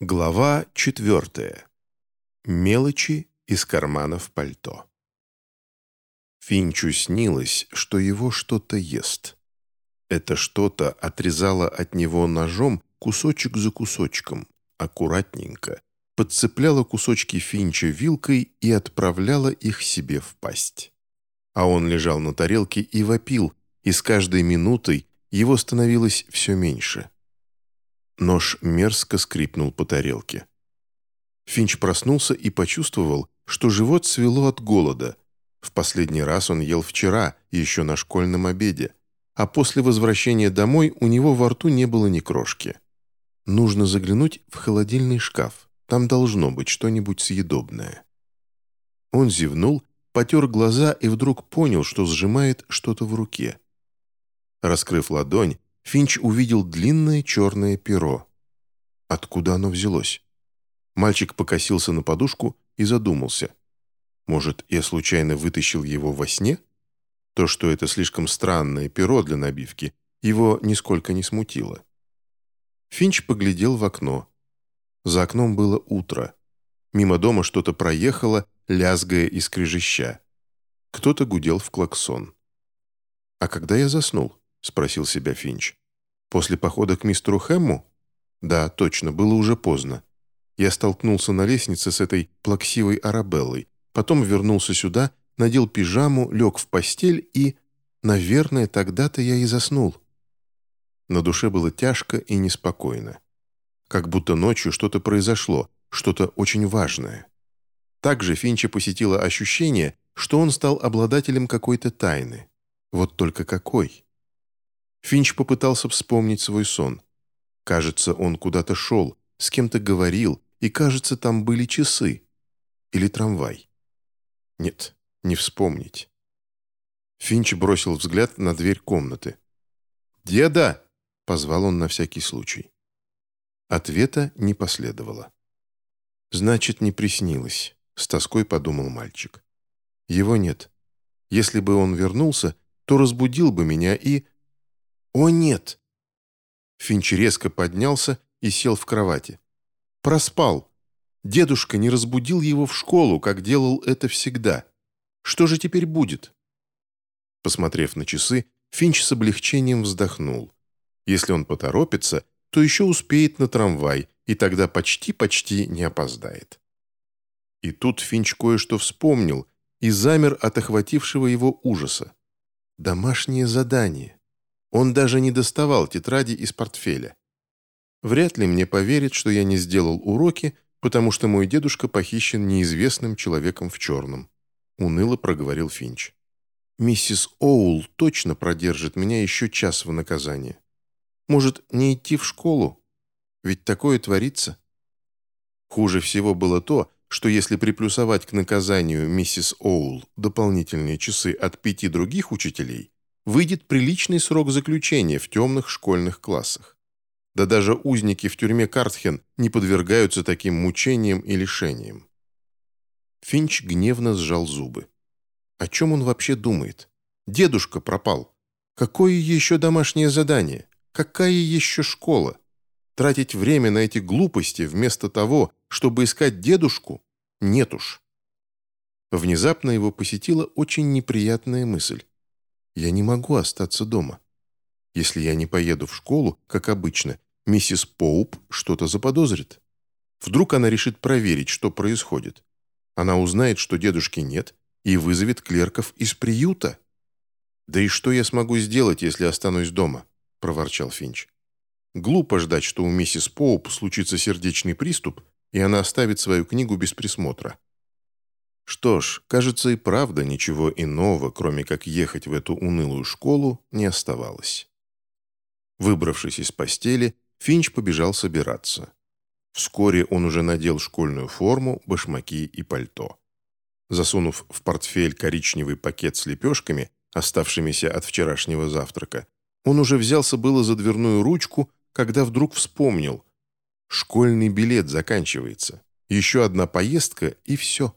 Глава четвертая. Мелочи из карманов пальто. Финчу снилось, что его что-то ест. Это что-то отрезало от него ножом кусочек за кусочком, аккуратненько, подцепляло кусочки Финча вилкой и отправляло их себе в пасть. А он лежал на тарелке и вопил, и с каждой минутой его становилось все меньше – Нож мерзко скрипнул по тарелке. Финч проснулся и почувствовал, что живот свело от голода. В последний раз он ел вчера, еще на школьном обеде, а после возвращения домой у него во рту не было ни крошки. Нужно заглянуть в холодильный шкаф, там должно быть что-нибудь съедобное. Он зевнул, потер глаза и вдруг понял, что сжимает что-то в руке. Раскрыв ладонь, Финч увидел длинное черное перо. Откуда оно взялось? Мальчик покосился на подушку и задумался. Может, я случайно вытащил его во сне? То, что это слишком странное перо для набивки, его нисколько не смутило. Финч поглядел в окно. За окном было утро. Мимо дома что-то проехало, лязгая и скрежеща. Кто-то гудел в клаксон. А когда я заснул? — спросил себя Финч. «После похода к мистеру Хэмму?» «Да, точно, было уже поздно. Я столкнулся на лестнице с этой плаксивой Арабеллой, потом вернулся сюда, надел пижаму, лег в постель и... Наверное, тогда-то я и заснул». На душе было тяжко и неспокойно. Как будто ночью что-то произошло, что-то очень важное. Также Финча посетило ощущение, что он стал обладателем какой-то тайны. Вот только какой? Финч попытался вспомнить свой сон. Кажется, он куда-то шел, с кем-то говорил, и, кажется, там были часы. Или трамвай. Нет, не вспомнить. Финч бросил взгляд на дверь комнаты. «Деда!» — позвал он на всякий случай. Ответа не последовало. «Значит, не приснилось», — с тоской подумал мальчик. «Его нет. Если бы он вернулся, то разбудил бы меня и...» «О, нет!» Финч резко поднялся и сел в кровати. Проспал. Дедушка не разбудил его в школу, как делал это всегда. Что же теперь будет? Посмотрев на часы, Финч с облегчением вздохнул. Если он поторопится, то еще успеет на трамвай, и тогда почти-почти не опоздает. И тут Финч кое-что вспомнил и замер от охватившего его ужаса. Домашнее задание. Он даже не доставал тетради из портфеля. Вряд ли мне поверят, что я не сделал уроки, потому что мой дедушка похищен неизвестным человеком в черном», — уныло проговорил Финч. «Миссис Оул точно продержит меня еще час в наказание. Может, не идти в школу? Ведь такое творится». Хуже всего было то, что если приплюсовать к наказанию миссис Оул дополнительные часы от пяти других учителей, выйдет приличный срок заключения в темных школьных классах. Да даже узники в тюрьме Картхен не подвергаются таким мучениям и лишениям. Финч гневно сжал зубы. О чем он вообще думает? Дедушка пропал. Какое еще домашнее задание? Какая еще школа? Тратить время на эти глупости вместо того, чтобы искать дедушку? Нет уж. Внезапно его посетила очень неприятная мысль. Я не могу остаться дома. Если я не поеду в школу, как обычно, миссис Поуп что-то заподозрит. Вдруг она решит проверить, что происходит. Она узнает, что дедушки нет, и вызовет клерков из приюта. «Да и что я смогу сделать, если останусь дома?» – проворчал Финч. «Глупо ждать, что у миссис Поуп случится сердечный приступ, и она оставит свою книгу без присмотра. Что ж, кажется, и правда ничего иного, кроме как ехать в эту унылую школу, не оставалось. Выбравшись из постели, Финч побежал собираться. Вскоре он уже надел школьную форму, башмаки и пальто. Засунув в портфель коричневый пакет с лепешками, оставшимися от вчерашнего завтрака, он уже взялся было за дверную ручку, когда вдруг вспомнил. Школьный билет заканчивается. Еще одна поездка и все.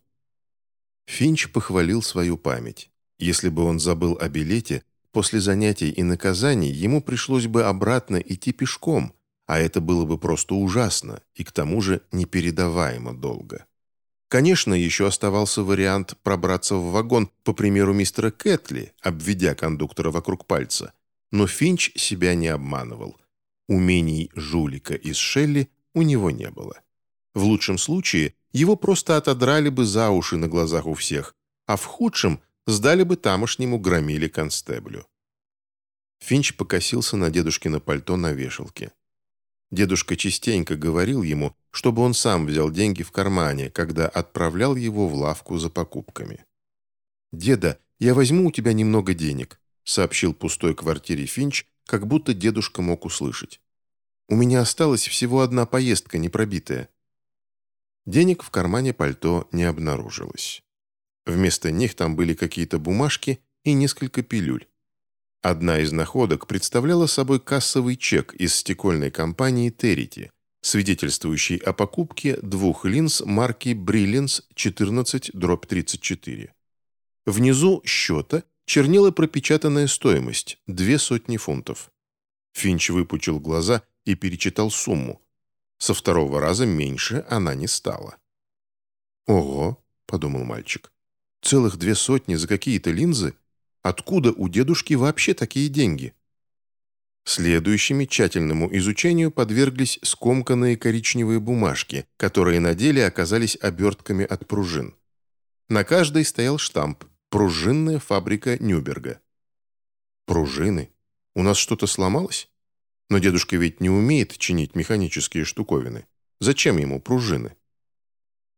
Финч похвалил свою память. Если бы он забыл о билете, после занятий и наказаний ему пришлось бы обратно идти пешком, а это было бы просто ужасно и к тому же непередаваемо долго. Конечно, еще оставался вариант пробраться в вагон, по примеру мистера Кэтли, обведя кондуктора вокруг пальца. Но Финч себя не обманывал. Умений жулика из Шелли у него не было. В лучшем случае его просто отодрали бы за уши на глазах у всех, а в худшем сдали бы тамошнему громили констеблю. Финч покосился на дедушкино пальто на вешалке. Дедушка частенько говорил ему, чтобы он сам взял деньги в кармане, когда отправлял его в лавку за покупками. «Деда, я возьму у тебя немного денег», сообщил пустой квартире Финч, как будто дедушка мог услышать. «У меня осталась всего одна поездка, не пробитая». Денег в кармане пальто не обнаружилось. Вместо них там были какие-то бумажки и несколько пилюль. Одна из находок представляла собой кассовый чек из стекольной компании «Террити», свидетельствующий о покупке двух линз марки «Бриллинс 14-34». Внизу счета чернела пропечатанная стоимость – две сотни фунтов. Финч выпучил глаза и перечитал сумму. Со второго раза меньше она не стала. «Ого!» – подумал мальчик. «Целых две сотни за какие-то линзы? Откуда у дедушки вообще такие деньги?» Следующими тщательному изучению подверглись скомканные коричневые бумажки, которые на деле оказались обертками от пружин. На каждой стоял штамп «Пружинная фабрика Нюберга». «Пружины? У нас что-то сломалось? Но дедушка ведь не умеет чинить механические штуковины. Зачем ему пружины?»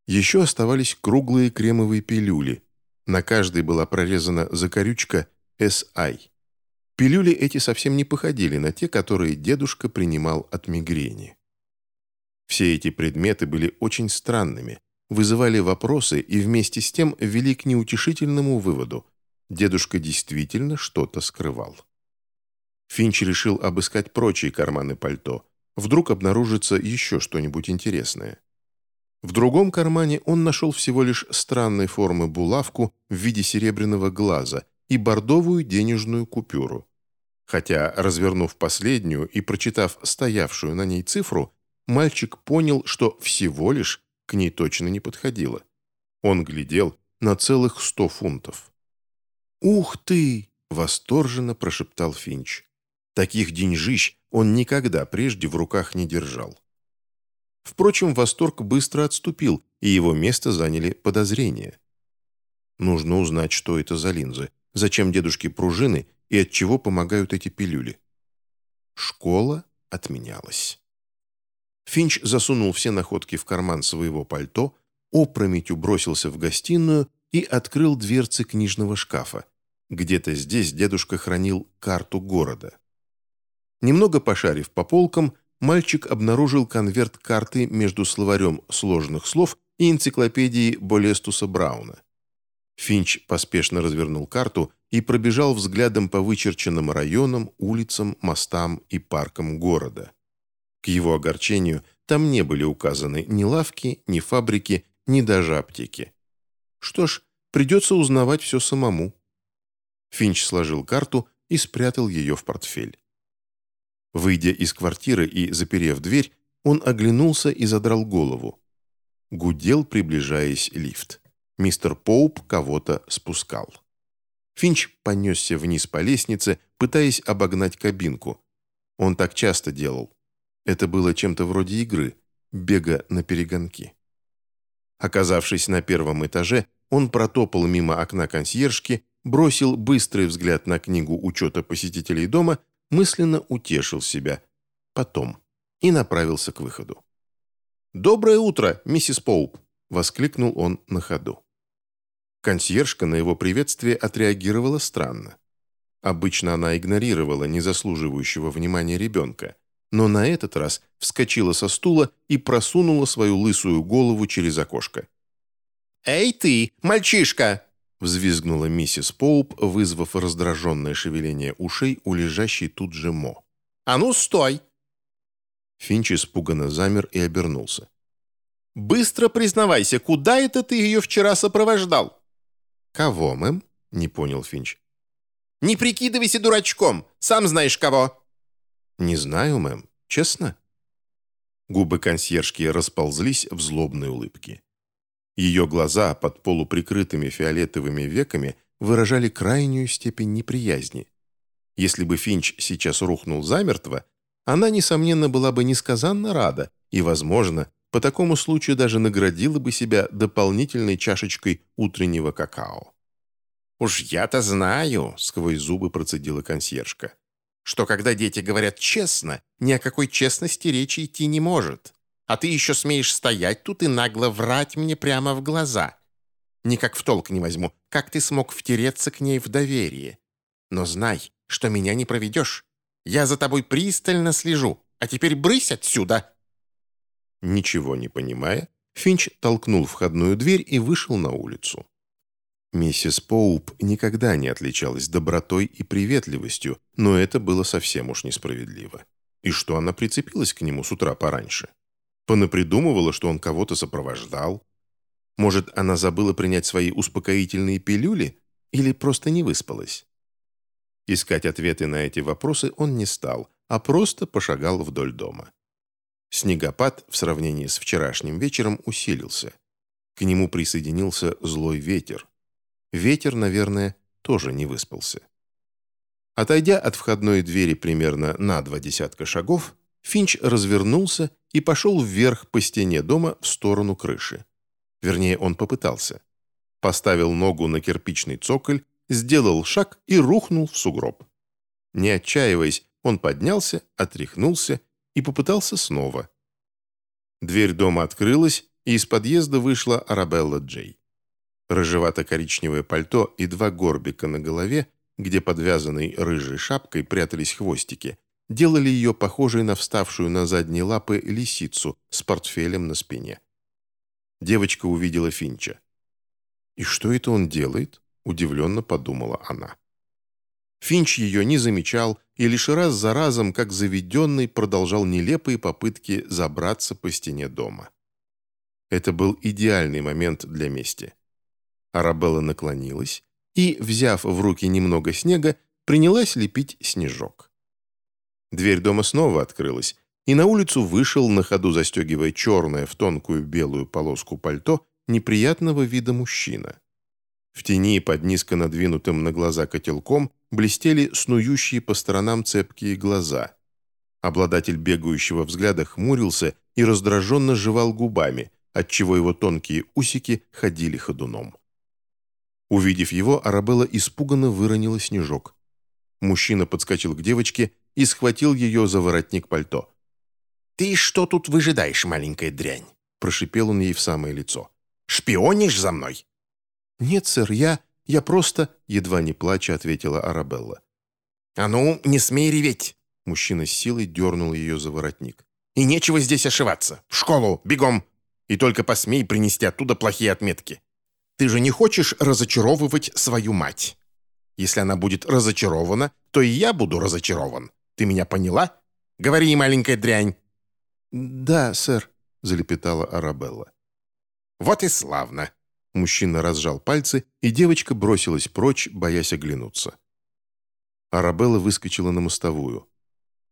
Еще оставались круглые кремовые пилюли. На каждой была прорезана закорючка «SI». Пилюли эти совсем не походили на те, которые дедушка принимал от мигрени. Все эти предметы были очень странными, вызывали вопросы и вместе с тем вели к неутешительному выводу. Дедушка действительно что-то скрывал. Финч решил обыскать прочие карманы пальто. Вдруг обнаружится еще что-нибудь интересное. В другом кармане он нашел всего лишь странной формы булавку в виде серебряного глаза и бордовую денежную купюру хотя, развернув последнюю и прочитав стоявшую на ней цифру, мальчик понял, что всего лишь к ней точно не подходило. Он глядел на целых сто фунтов. «Ух ты!» — восторженно прошептал Финч. Таких деньжищ он никогда прежде в руках не держал. Впрочем, восторг быстро отступил, и его место заняли подозрения. Нужно узнать, что это за линзы, зачем дедушке пружины и от чего помогают эти пилюли. Школа отменялась. Финч засунул все находки в карман своего пальто, опрометью бросился в гостиную и открыл дверцы книжного шкафа. Где-то здесь дедушка хранил карту города. Немного пошарив по полкам, мальчик обнаружил конверт карты между словарем сложных слов и энциклопедией Болестуса Брауна. Финч поспешно развернул карту и пробежал взглядом по вычерченным районам, улицам, мостам и паркам города. К его огорчению, там не были указаны ни лавки, ни фабрики, ни даже аптеки. Что ж, придется узнавать все самому. Финч сложил карту и спрятал ее в портфель. Выйдя из квартиры и заперев дверь, он оглянулся и задрал голову. Гудел, приближаясь лифт. Мистер Поуп кого-то спускал. Финч понесся вниз по лестнице, пытаясь обогнать кабинку. Он так часто делал. Это было чем-то вроде игры, бега на перегонки. Оказавшись на первом этаже, он протопал мимо окна консьержки, бросил быстрый взгляд на книгу учета посетителей дома, мысленно утешил себя. Потом. И направился к выходу. «Доброе утро, миссис Поуп!» — воскликнул он на ходу. Консьержка на его приветствие отреагировала странно. Обычно она игнорировала незаслуживающего внимания ребенка, но на этот раз вскочила со стула и просунула свою лысую голову через окошко. «Эй ты, мальчишка!» Взвизгнула миссис Поуп, вызвав раздраженное шевеление ушей у лежащей тут же Мо. «А ну, стой!» Финч испуганно замер и обернулся. «Быстро признавайся, куда это ты ее вчера сопровождал?» «Кого, мэм?» — не понял Финч. «Не прикидывайся дурачком! Сам знаешь кого!» «Не знаю, мэм. Честно?» Губы консьержки расползлись в злобной улыбке. Ее глаза под полуприкрытыми фиолетовыми веками выражали крайнюю степень неприязни. Если бы Финч сейчас рухнул замертво, она, несомненно, была бы несказанно рада и, возможно, по такому случаю даже наградила бы себя дополнительной чашечкой утреннего какао. «Уж я-то знаю», — сквозь зубы процедила консьержка, «что когда дети говорят честно, ни о какой честности речи идти не может. А ты еще смеешь стоять тут и нагло врать мне прямо в глаза. Никак в толк не возьму, как ты смог втереться к ней в доверие. Но знай, что меня не проведешь. Я за тобой пристально слежу, а теперь брысь отсюда!» Ничего не понимая, Финч толкнул входную дверь и вышел на улицу. Миссис Поуп никогда не отличалась добротой и приветливостью, но это было совсем уж несправедливо. И что она прицепилась к нему с утра пораньше? Понапридумывала, что он кого-то сопровождал? Может, она забыла принять свои успокоительные пилюли? Или просто не выспалась? Искать ответы на эти вопросы он не стал, а просто пошагал вдоль дома. Снегопад в сравнении с вчерашним вечером усилился. К нему присоединился злой ветер. Ветер, наверное, тоже не выспался. Отойдя от входной двери примерно на два десятка шагов, Финч развернулся и пошел вверх по стене дома в сторону крыши. Вернее, он попытался. Поставил ногу на кирпичный цоколь, сделал шаг и рухнул в сугроб. Не отчаиваясь, он поднялся, отряхнулся и попытался снова. Дверь дома открылась, и из подъезда вышла Арабелла Джей. Рыжевато-коричневое пальто и два горбика на голове, где подвязанной рыжей шапкой прятались хвостики, делали ее похожей на вставшую на задние лапы лисицу с портфелем на спине. Девочка увидела Финча. «И что это он делает?» – удивленно подумала она. Финч ее не замечал и лишь раз за разом, как заведенный, продолжал нелепые попытки забраться по стене дома. Это был идеальный момент для мести. Арабелла наклонилась и, взяв в руки немного снега, принялась лепить снежок. Дверь дома снова открылась, и на улицу вышел, на ходу застегивая черное в тонкую белую полоску пальто, неприятного вида мужчина. В тени под низко надвинутым на глаза котелком блестели снующие по сторонам цепкие глаза. Обладатель бегающего взгляда хмурился и раздраженно жевал губами, отчего его тонкие усики ходили ходуном. Увидев его, Арабелла испуганно выронила снежок. Мужчина подскочил к девочке и схватил ее за воротник пальто. «Ты что тут выжидаешь, маленькая дрянь?» прошипел он ей в самое лицо. «Шпионишь за мной?» «Нет, сэр, я... я просто...» едва не плача ответила Арабелла. «А ну, не смей реветь!» Мужчина с силой дернул ее за воротник. «И нечего здесь ошиваться. В школу, бегом! И только посмей принести оттуда плохие отметки. Ты же не хочешь разочаровывать свою мать. Если она будет разочарована, то и я буду разочарован. Ты меня поняла? Говори, маленькая дрянь!» «Да, сэр», — залепетала Арабелла. «Вот и славно!» Мужчина разжал пальцы, и девочка бросилась прочь, боясь оглянуться. Арабелла выскочила на мостовую.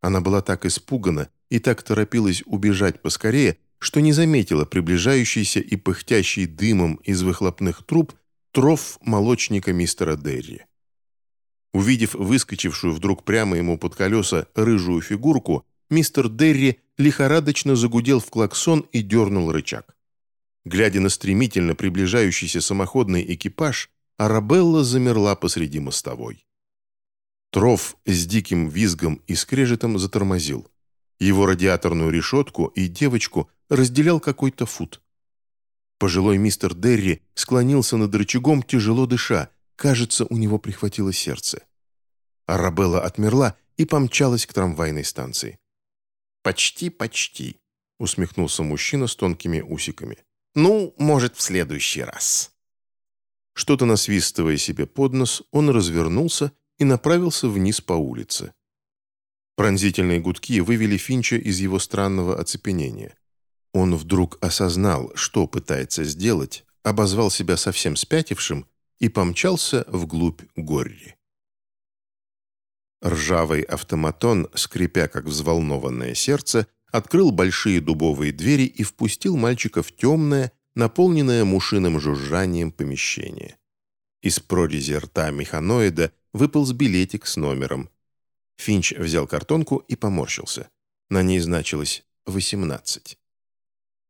Она была так испугана и так торопилась убежать поскорее, что не заметила приближающийся и пыхтящий дымом из выхлопных труб тров молочника мистера Дерри. Увидев выскочившую вдруг прямо ему под колеса рыжую фигурку, мистер Дерри лихорадочно загудел в клаксон и дернул рычаг. Глядя на стремительно приближающийся самоходный экипаж, Арабелла замерла посреди мостовой. Троф с диким визгом и скрежетом затормозил. Его радиаторную решетку и девочку разделял какой-то фут. Пожилой мистер Дерри склонился над рычагом, тяжело дыша. Кажется, у него прихватило сердце. Арабелла отмерла и помчалась к трамвайной станции. «Почти, почти», — усмехнулся мужчина с тонкими усиками. Ну, может, в следующий раз». Что-то насвистывая себе под нос, он развернулся и направился вниз по улице. Пронзительные гудки вывели Финча из его странного оцепенения. Он вдруг осознал, что пытается сделать, обозвал себя совсем спятившим и помчался вглубь Горри. Ржавый автоматон, скрипя как взволнованное сердце, открыл большие дубовые двери и впустил мальчика в темное, наполненное мушиным жужжанием помещение. Из прорези рта механоида выполз билетик с номером. Финч взял картонку и поморщился. На ней значилось «18».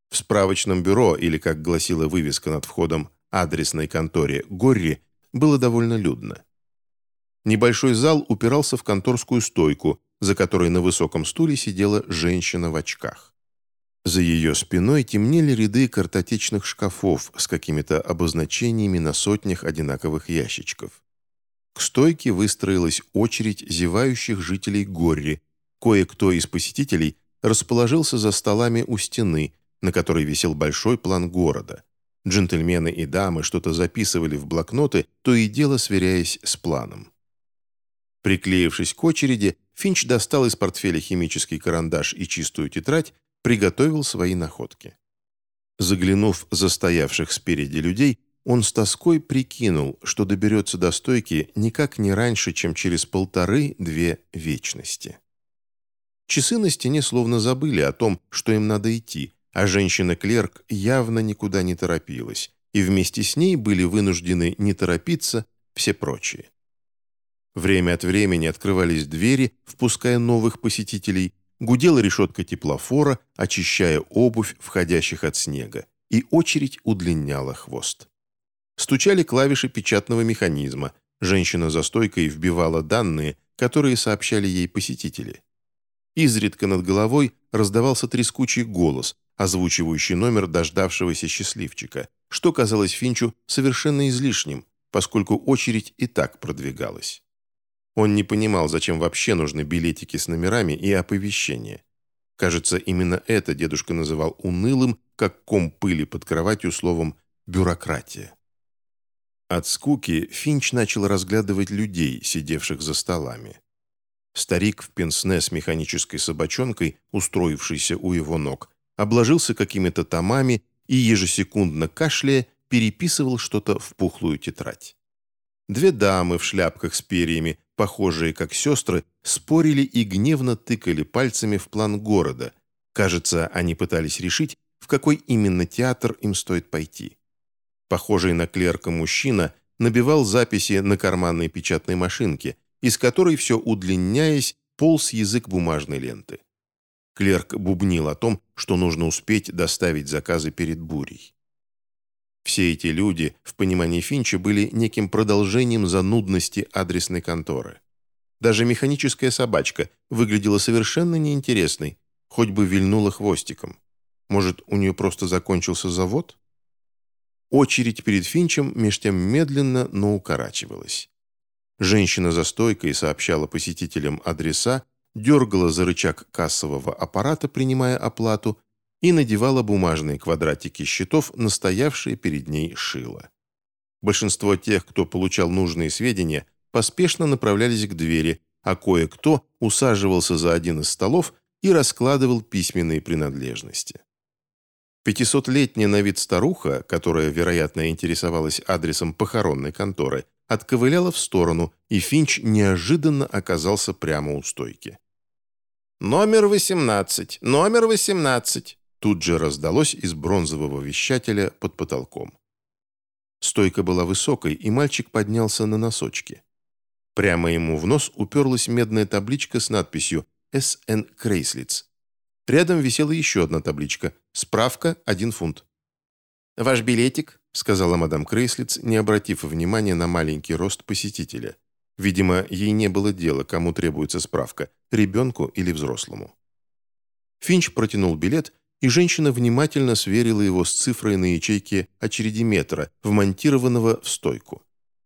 В справочном бюро, или, как гласила вывеска над входом, адресной конторе Горри, было довольно людно. Небольшой зал упирался в конторскую стойку, за которой на высоком стуле сидела женщина в очках. За ее спиной темнели ряды картотечных шкафов с какими-то обозначениями на сотнях одинаковых ящичков. К стойке выстроилась очередь зевающих жителей Горри. Кое-кто из посетителей расположился за столами у стены, на которой висел большой план города. Джентльмены и дамы что-то записывали в блокноты, то и дело сверяясь с планом. Приклеившись к очереди, Финч достал из портфеля химический карандаш и чистую тетрадь, приготовил свои находки. Заглянув за стоявших спереди людей, он с тоской прикинул, что доберется до стойки никак не раньше, чем через полторы-две вечности. Часы на стене словно забыли о том, что им надо идти, а женщина-клерк явно никуда не торопилась, и вместе с ней были вынуждены не торопиться все прочие. Время от времени открывались двери, впуская новых посетителей, гудела решетка теплофора, очищая обувь входящих от снега, и очередь удлиняла хвост. Стучали клавиши печатного механизма, женщина за стойкой вбивала данные, которые сообщали ей посетители. Изредка над головой раздавался трескучий голос, озвучивающий номер дождавшегося счастливчика, что казалось Финчу совершенно излишним, поскольку очередь и так продвигалась. Он не понимал, зачем вообще нужны билетики с номерами и оповещения. Кажется, именно это дедушка называл унылым, как ком пыли под кроватью словом «бюрократия». От скуки Финч начал разглядывать людей, сидевших за столами. Старик в пенсне с механической собачонкой, устроившийся у его ног, обложился какими-то томами и, ежесекундно кашляя, переписывал что-то в пухлую тетрадь. Две дамы в шляпках с перьями похожие как сестры, спорили и гневно тыкали пальцами в план города. Кажется, они пытались решить, в какой именно театр им стоит пойти. Похожий на клерка мужчина набивал записи на карманной печатной машинке, из которой все удлиняясь, полз язык бумажной ленты. Клерк бубнил о том, что нужно успеть доставить заказы перед бурей. Все эти люди, в понимании Финча, были неким продолжением занудности адресной конторы. Даже механическая собачка выглядела совершенно неинтересной, хоть бы вильнула хвостиком. Может, у нее просто закончился завод? Очередь перед Финчем меж тем медленно, но укорачивалась. Женщина за стойкой сообщала посетителям адреса, дергала за рычаг кассового аппарата, принимая оплату, и надевала бумажные квадратики счетов на стоявшее перед ней шило. Большинство тех, кто получал нужные сведения, поспешно направлялись к двери, а кое-кто усаживался за один из столов и раскладывал письменные принадлежности. Пятисотлетняя на вид старуха, которая, вероятно, интересовалась адресом похоронной конторы, отковыляла в сторону, и Финч неожиданно оказался прямо у стойки. «Номер 18! Номер 18!» тут же раздалось из бронзового вещателя под потолком. Стойка была высокой, и мальчик поднялся на носочки. Прямо ему в нос уперлась медная табличка с надписью «С.Н. Крейслиц». Рядом висела еще одна табличка «Справка – один фунт». «Ваш билетик», – сказала мадам Крейслиц, не обратив внимания на маленький рост посетителя. Видимо, ей не было дела, кому требуется справка – ребенку или взрослому. Финч протянул билет и женщина внимательно сверила его с цифрой на ячейке очередиметра, вмонтированного в стойку.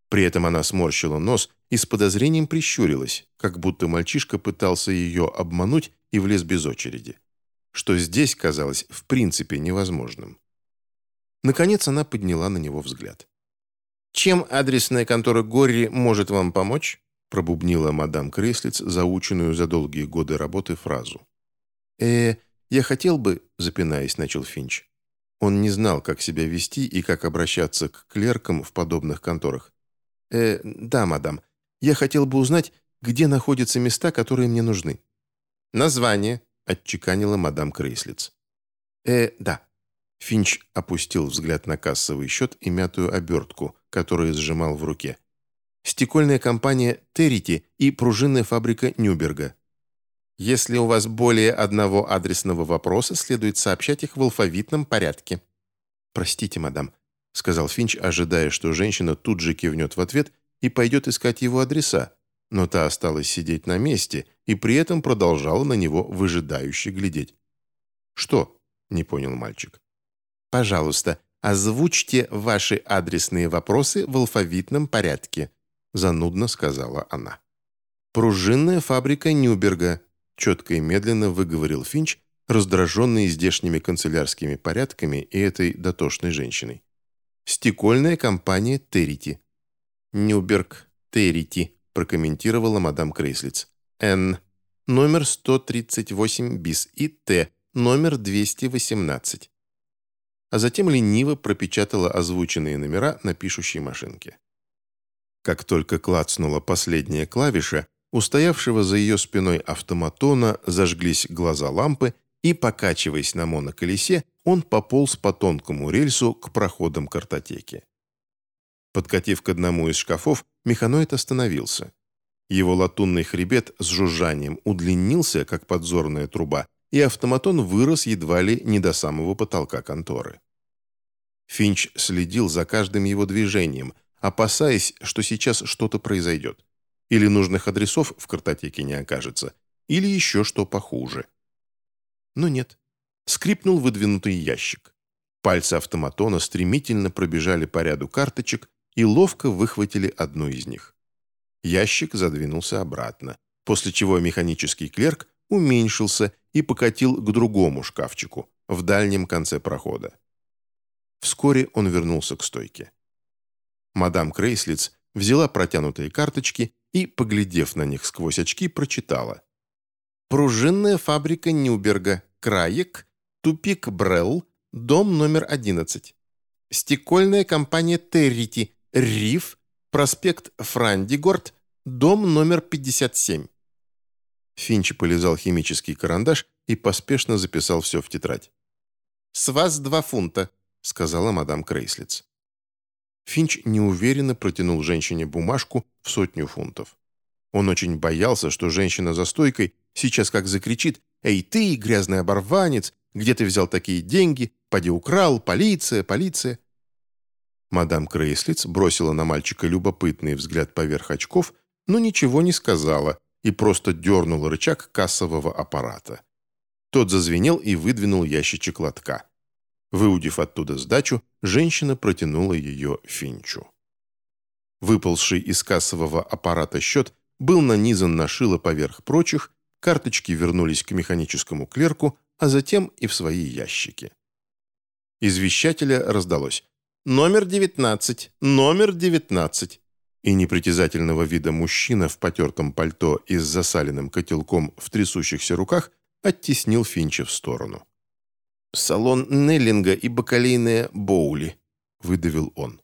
При этом она сморщила нос и с подозрением прищурилась, как будто мальчишка пытался ее обмануть и влез без очереди. Что здесь казалось в принципе невозможным. Наконец она подняла на него взгляд. «Чем адресная контора Горри может вам помочь?» пробубнила мадам Креслиц, заученную за долгие годы работы фразу. «Э, «Я хотел бы», — запинаясь, начал Финч. Он не знал, как себя вести и как обращаться к клеркам в подобных конторах. «Э, да, мадам. Я хотел бы узнать, где находятся места, которые мне нужны». «Название», — отчеканила мадам Крейслиц. «Э, да». Финч опустил взгляд на кассовый счет и мятую обертку, которую сжимал в руке. «Стекольная компания «Террити» и пружинная фабрика Нюберга. Если у вас более одного адресного вопроса, следует сообщать их в алфавитном порядке». «Простите, мадам», — сказал Финч, ожидая, что женщина тут же кивнет в ответ и пойдет искать его адреса, но та осталась сидеть на месте и при этом продолжала на него выжидающе глядеть. «Что?» — не понял мальчик. «Пожалуйста, озвучьте ваши адресные вопросы в алфавитном порядке», — занудно сказала она. «Пружинная фабрика Нюберга», — четко и медленно выговорил Финч, раздраженный здешними канцелярскими порядками и этой дотошной женщиной. «Стекольная компания Террити». «Нюберг, Террити», — прокомментировала мадам Крейслиц. «Н. Номер 138 БИС и Т. Номер 218». А затем лениво пропечатала озвученные номера на пишущей машинке. Как только клацнула последняя клавиша, у стоявшего за ее спиной автоматона зажглись глаза лампы, и, покачиваясь на моноколесе, он пополз по тонкому рельсу к проходам картотеки. Подкатив к одному из шкафов, механоид остановился. Его латунный хребет с жужжанием удлинился, как подзорная труба, и автоматон вырос едва ли не до самого потолка конторы. Финч следил за каждым его движением, опасаясь, что сейчас что-то произойдет. Или нужных адресов в картотеке не окажется, или еще что похуже. Но нет. Скрипнул выдвинутый ящик. Пальцы автоматона стремительно пробежали по ряду карточек и ловко выхватили одну из них. Ящик задвинулся обратно, после чего механический клерк уменьшился и покатил к другому шкафчику в дальнем конце прохода. Вскоре он вернулся к стойке. Мадам Крейслиц взяла протянутые карточки и, поглядев на них сквозь очки, прочитала. «Пружинная фабрика Нюберга, Краек, тупик Брелл, дом номер 11. Стекольная компания Террити, Риф, проспект Франдигорд, дом номер 57». Финч полезал химический карандаш и поспешно записал все в тетрадь. «С вас два фунта», — сказала мадам Крейслиц. Финч неуверенно протянул женщине бумажку в сотню фунтов. Он очень боялся, что женщина за стойкой сейчас как закричит «Эй ты, грязный оборванец, где ты взял такие деньги? Поди украл, полиция, полиция!» Мадам Крейслиц бросила на мальчика любопытный взгляд поверх очков, но ничего не сказала и просто дернула рычаг кассового аппарата. Тот зазвенел и выдвинул ящичек лотка. Выудив оттуда сдачу, женщина протянула ее Финчу. Выползший из кассового аппарата счет был нанизан на шило поверх прочих, карточки вернулись к механическому клерку, а затем и в свои ящики. Из вещателя раздалось «Номер 19! Номер 19!» И непритязательного вида мужчина в потертом пальто и с засаленным котелком в трясущихся руках оттеснил Финча в сторону. «Салон Неллинга и бакалейная Боули», — выдавил он.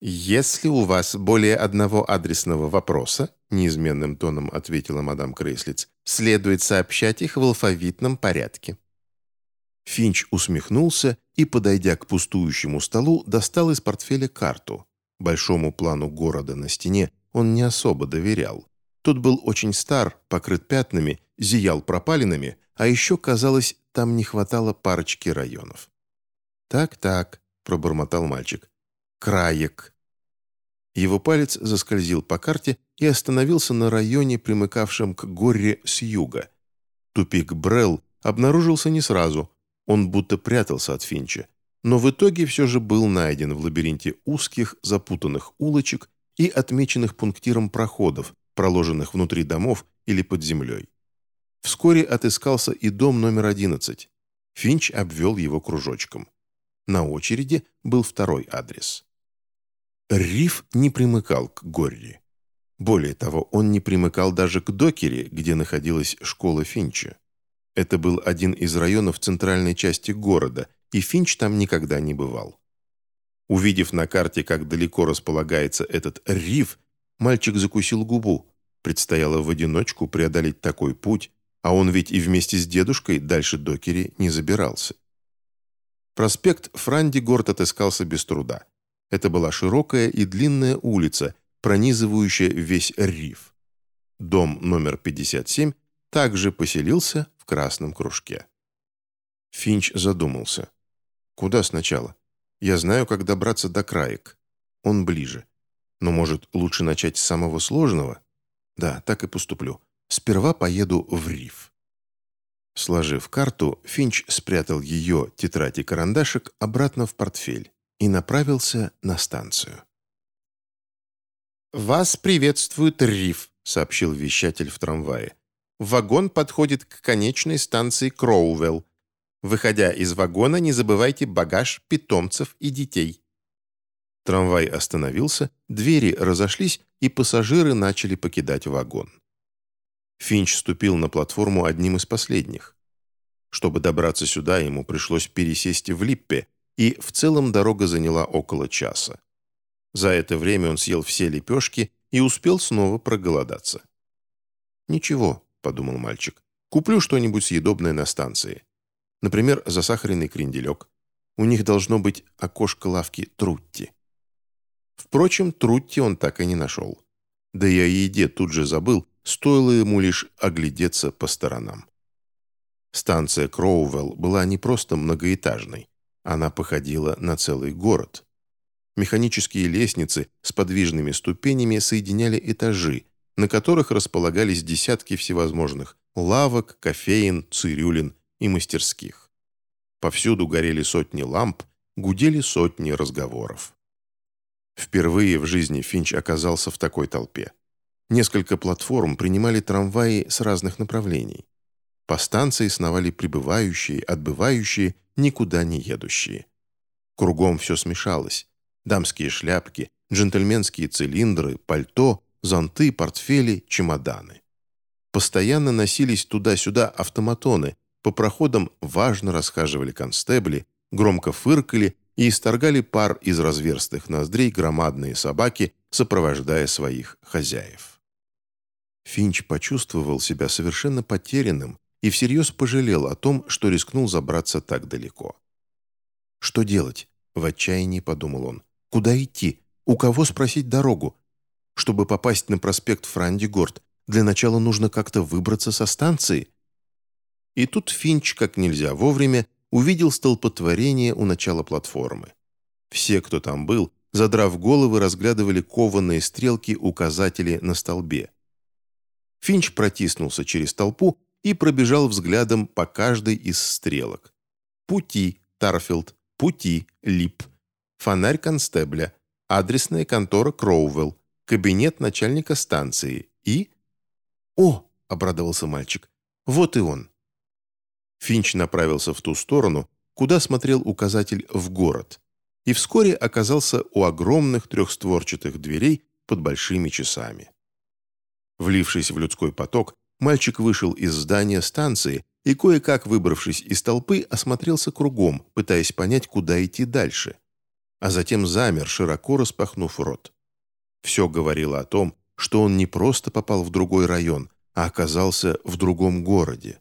«Если у вас более одного адресного вопроса», — неизменным тоном ответила мадам Крейслиц, «следует сообщать их в алфавитном порядке». Финч усмехнулся и, подойдя к пустующему столу, достал из портфеля карту. Большому плану города на стене он не особо доверял. Тот был очень стар, покрыт пятнами, зиял пропалинами, а еще, казалось, там не хватало парочки районов. «Так-так», — пробормотал мальчик. «Краек». Его палец заскользил по карте и остановился на районе, примыкавшем к горе с юга. Тупик Брелл обнаружился не сразу, он будто прятался от Финча, но в итоге все же был найден в лабиринте узких, запутанных улочек и отмеченных пунктиром проходов, проложенных внутри домов или под землей. Вскоре отыскался и дом номер 11. Финч обвел его кружочком. На очереди был второй адрес. Риф не примыкал к Горри. Более того, он не примыкал даже к Докере, где находилась школа Финча. Это был один из районов центральной части города, и Финч там никогда не бывал. Увидев на карте, как далеко располагается этот риф, мальчик закусил губу. Предстояло в одиночку преодолеть такой путь, а он ведь и вместе с дедушкой дальше докери не забирался. Проспект Франдигорд отыскался без труда. Это была широкая и длинная улица, пронизывающая весь риф. Дом номер 57 также поселился в красном кружке. Финч задумался. «Куда сначала? Я знаю, как добраться до краек. Он ближе. Но, может, лучше начать с самого сложного? Да, так и поступлю. Сперва поеду в риф». Сложив карту, Финч спрятал ее, тетрадь и карандашик, обратно в портфель и направился на станцию. «Вас приветствует Риф», — сообщил вещатель в трамвае. «Вагон подходит к конечной станции Кроувелл. Выходя из вагона, не забывайте багаж питомцев и детей». Трамвай остановился, двери разошлись, и пассажиры начали покидать вагон. Финч ступил на платформу одним из последних. Чтобы добраться сюда, ему пришлось пересесть в Липпе, и в целом дорога заняла около часа. За это время он съел все лепешки и успел снова проголодаться. «Ничего», — подумал мальчик, — «куплю что-нибудь съедобное на станции. Например, засахаренный кренделек. У них должно быть окошко лавки Трутти». Впрочем, Трутти он так и не нашел. Да и о еде тут же забыл, стоило ему лишь оглядеться по сторонам. Станция Кроувелл была не просто многоэтажной, она походила на целый город. Механические лестницы с подвижными ступенями соединяли этажи, на которых располагались десятки всевозможных лавок, кофеин, цирюлин и мастерских. Повсюду горели сотни ламп, гудели сотни разговоров. Впервые в жизни Финч оказался в такой толпе. Несколько платформ принимали трамваи с разных направлений. По станции сновали прибывающие, отбывающие, никуда не едущие. Кругом все смешалось. Дамские шляпки, джентльменские цилиндры, пальто, зонты, портфели, чемоданы. Постоянно носились туда-сюда автоматоны, по проходам важно расхаживали констебли, громко фыркали и исторгали пар из разверстых ноздрей громадные собаки, сопровождая своих хозяев. Финч почувствовал себя совершенно потерянным и всерьез пожалел о том, что рискнул забраться так далеко. «Что делать?» – в отчаянии подумал он. «Куда идти? У кого спросить дорогу? Чтобы попасть на проспект Франдигорд, для начала нужно как-то выбраться со станции». И тут Финч, как нельзя вовремя, увидел столпотворение у начала платформы. Все, кто там был, задрав головы, разглядывали кованые стрелки указатели на столбе. Финч протиснулся через толпу и пробежал взглядом по каждой из стрелок. Пути, Тарфилд, пути, Лип, фонарь констебля, адресная контора Кроувелл, кабинет начальника станции и... «О!» — обрадовался мальчик. «Вот и он!» Финч направился в ту сторону, куда смотрел указатель «в город», и вскоре оказался у огромных трехстворчатых дверей под большими часами. Влившись в людской поток, мальчик вышел из здания станции и, кое-как выбравшись из толпы, осмотрелся кругом, пытаясь понять, куда идти дальше. А затем замер, широко распахнув рот. Все говорило о том, что он не просто попал в другой район, а оказался в другом городе.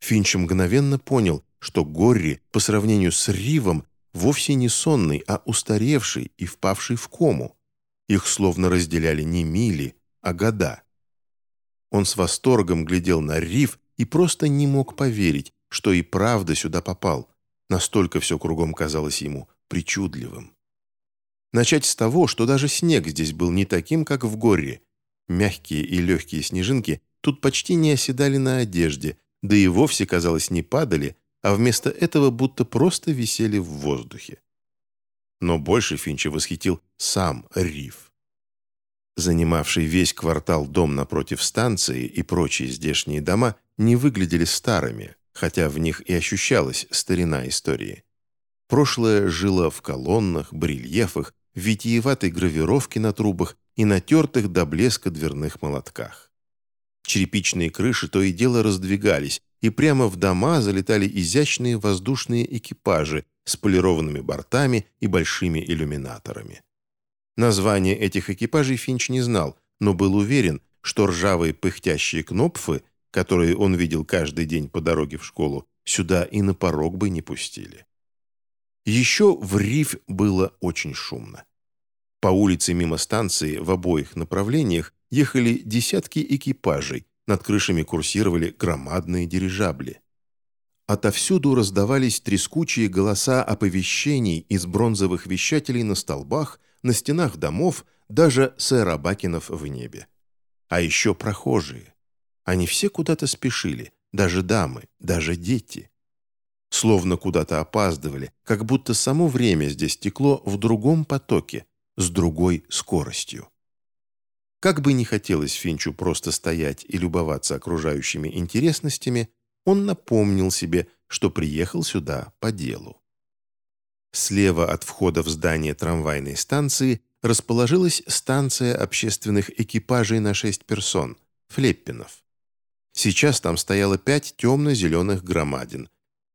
Финч мгновенно понял, что Горри по сравнению с Ривом вовсе не сонный, а устаревший и впавший в кому. Их словно разделяли не мили, а года. Он с восторгом глядел на риф и просто не мог поверить, что и правда сюда попал. Настолько все кругом казалось ему причудливым. Начать с того, что даже снег здесь был не таким, как в горе. Мягкие и легкие снежинки тут почти не оседали на одежде, да и вовсе, казалось, не падали, а вместо этого будто просто висели в воздухе. Но больше Финча восхитил сам риф. Занимавший весь квартал дом напротив станции и прочие здешние дома не выглядели старыми, хотя в них и ощущалась старина истории. Прошлое жило в колоннах, барельефах, витиеватой гравировке на трубах и натертых до блеска дверных молотках. Черепичные крыши то и дело раздвигались, и прямо в дома залетали изящные воздушные экипажи с полированными бортами и большими иллюминаторами. Название этих экипажей Финч не знал, но был уверен, что ржавые пыхтящие кнопфы которые он видел каждый день по дороге в школу, сюда и на порог бы не пустили. Еще в Риф было очень шумно. По улице мимо станции в обоих направлениях ехали десятки экипажей, над крышами курсировали громадные дирижабли. Отовсюду раздавались трескучие голоса оповещений из бронзовых вещателей на столбах, на стенах домов, даже сэра Бакинов в небе. А еще прохожие. Они все куда-то спешили, даже дамы, даже дети. Словно куда-то опаздывали, как будто само время здесь текло в другом потоке, с другой скоростью. Как бы ни хотелось Финчу просто стоять и любоваться окружающими интересностями, он напомнил себе, что приехал сюда по делу. Слева от входа в здание трамвайной станции расположилась станция общественных экипажей на шесть персон – Флеппинов. Сейчас там стояло пять темно-зеленых громадин.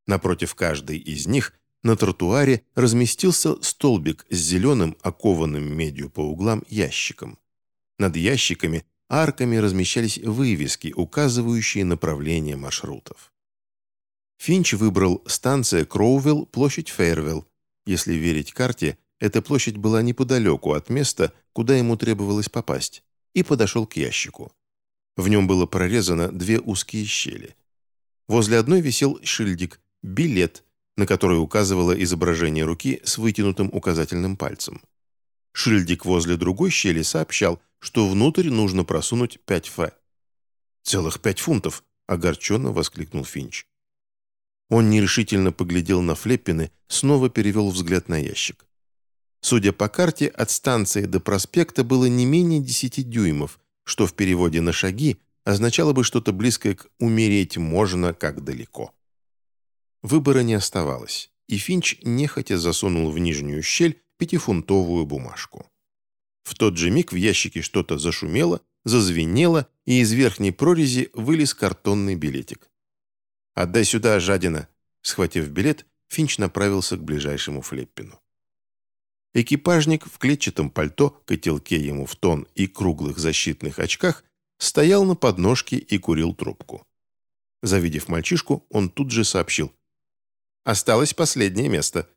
Напротив каждой из них на тротуаре разместился столбик с зеленым, окованным медью по углам ящиком. Над ящиками арками размещались вывески, указывающие направление маршрутов. Финч выбрал станция Кроувилл, площадь Фейервилл. Если верить карте, эта площадь была неподалеку от места, куда ему требовалось попасть, и подошел к ящику. В нем было прорезано две узкие щели. Возле одной висел шильдик «Билет», на который указывало изображение руки с вытянутым указательным пальцем. Шильдик возле другой щели сообщал, что внутрь нужно просунуть 5 ф. «Целых пять фунтов!» – огорченно воскликнул Финч. Он нерешительно поглядел на Флеппины, снова перевел взгляд на ящик. Судя по карте, от станции до проспекта было не менее 10 дюймов, что в переводе на шаги означало бы что-то близкое к «умереть можно, как далеко». Выбора не оставалось, и Финч нехотя засунул в нижнюю щель пятифунтовую бумажку. В тот же миг в ящике что-то зашумело, зазвенело, и из верхней прорези вылез картонный билетик. «Отдай сюда, жадина!» Схватив билет, Финч направился к ближайшему Флеппину. Экипажник в клетчатом пальто, котелке ему в тон и круглых защитных очках стоял на подножке и курил трубку. Завидев мальчишку, он тут же сообщил. «Осталось последнее место.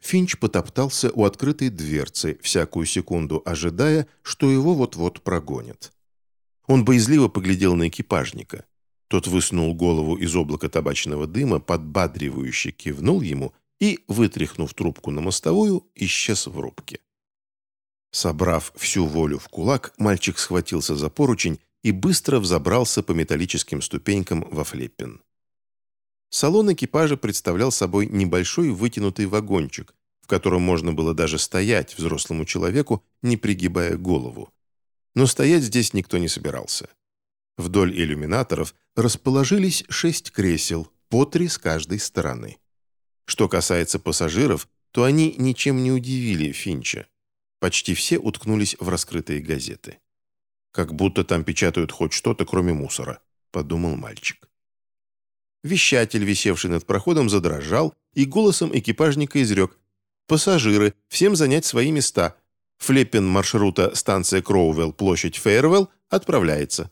Финч потоптался у открытой дверцы, всякую секунду ожидая, что его вот-вот прогонят. Он боязливо поглядел на экипажника. Тот высунул голову из облака табачного дыма, подбадривающе кивнул ему и, вытряхнув трубку на мостовую, исчез в рубке. Собрав всю волю в кулак, мальчик схватился за поручень и быстро взобрался по металлическим ступенькам во Флеппин. Салон экипажа представлял собой небольшой вытянутый вагончик, в котором можно было даже стоять взрослому человеку, не пригибая голову. Но стоять здесь никто не собирался. Вдоль иллюминаторов расположились шесть кресел, по три с каждой стороны. Что касается пассажиров, то они ничем не удивили Финча. Почти все уткнулись в раскрытые газеты. «Как будто там печатают хоть что-то, кроме мусора», — подумал мальчик. Вещатель, висевший над проходом, задрожал и голосом экипажника изрек «Пассажиры, всем занять свои места. Флеппин маршрута станция Кроувелл, площадь Фейервелл отправляется».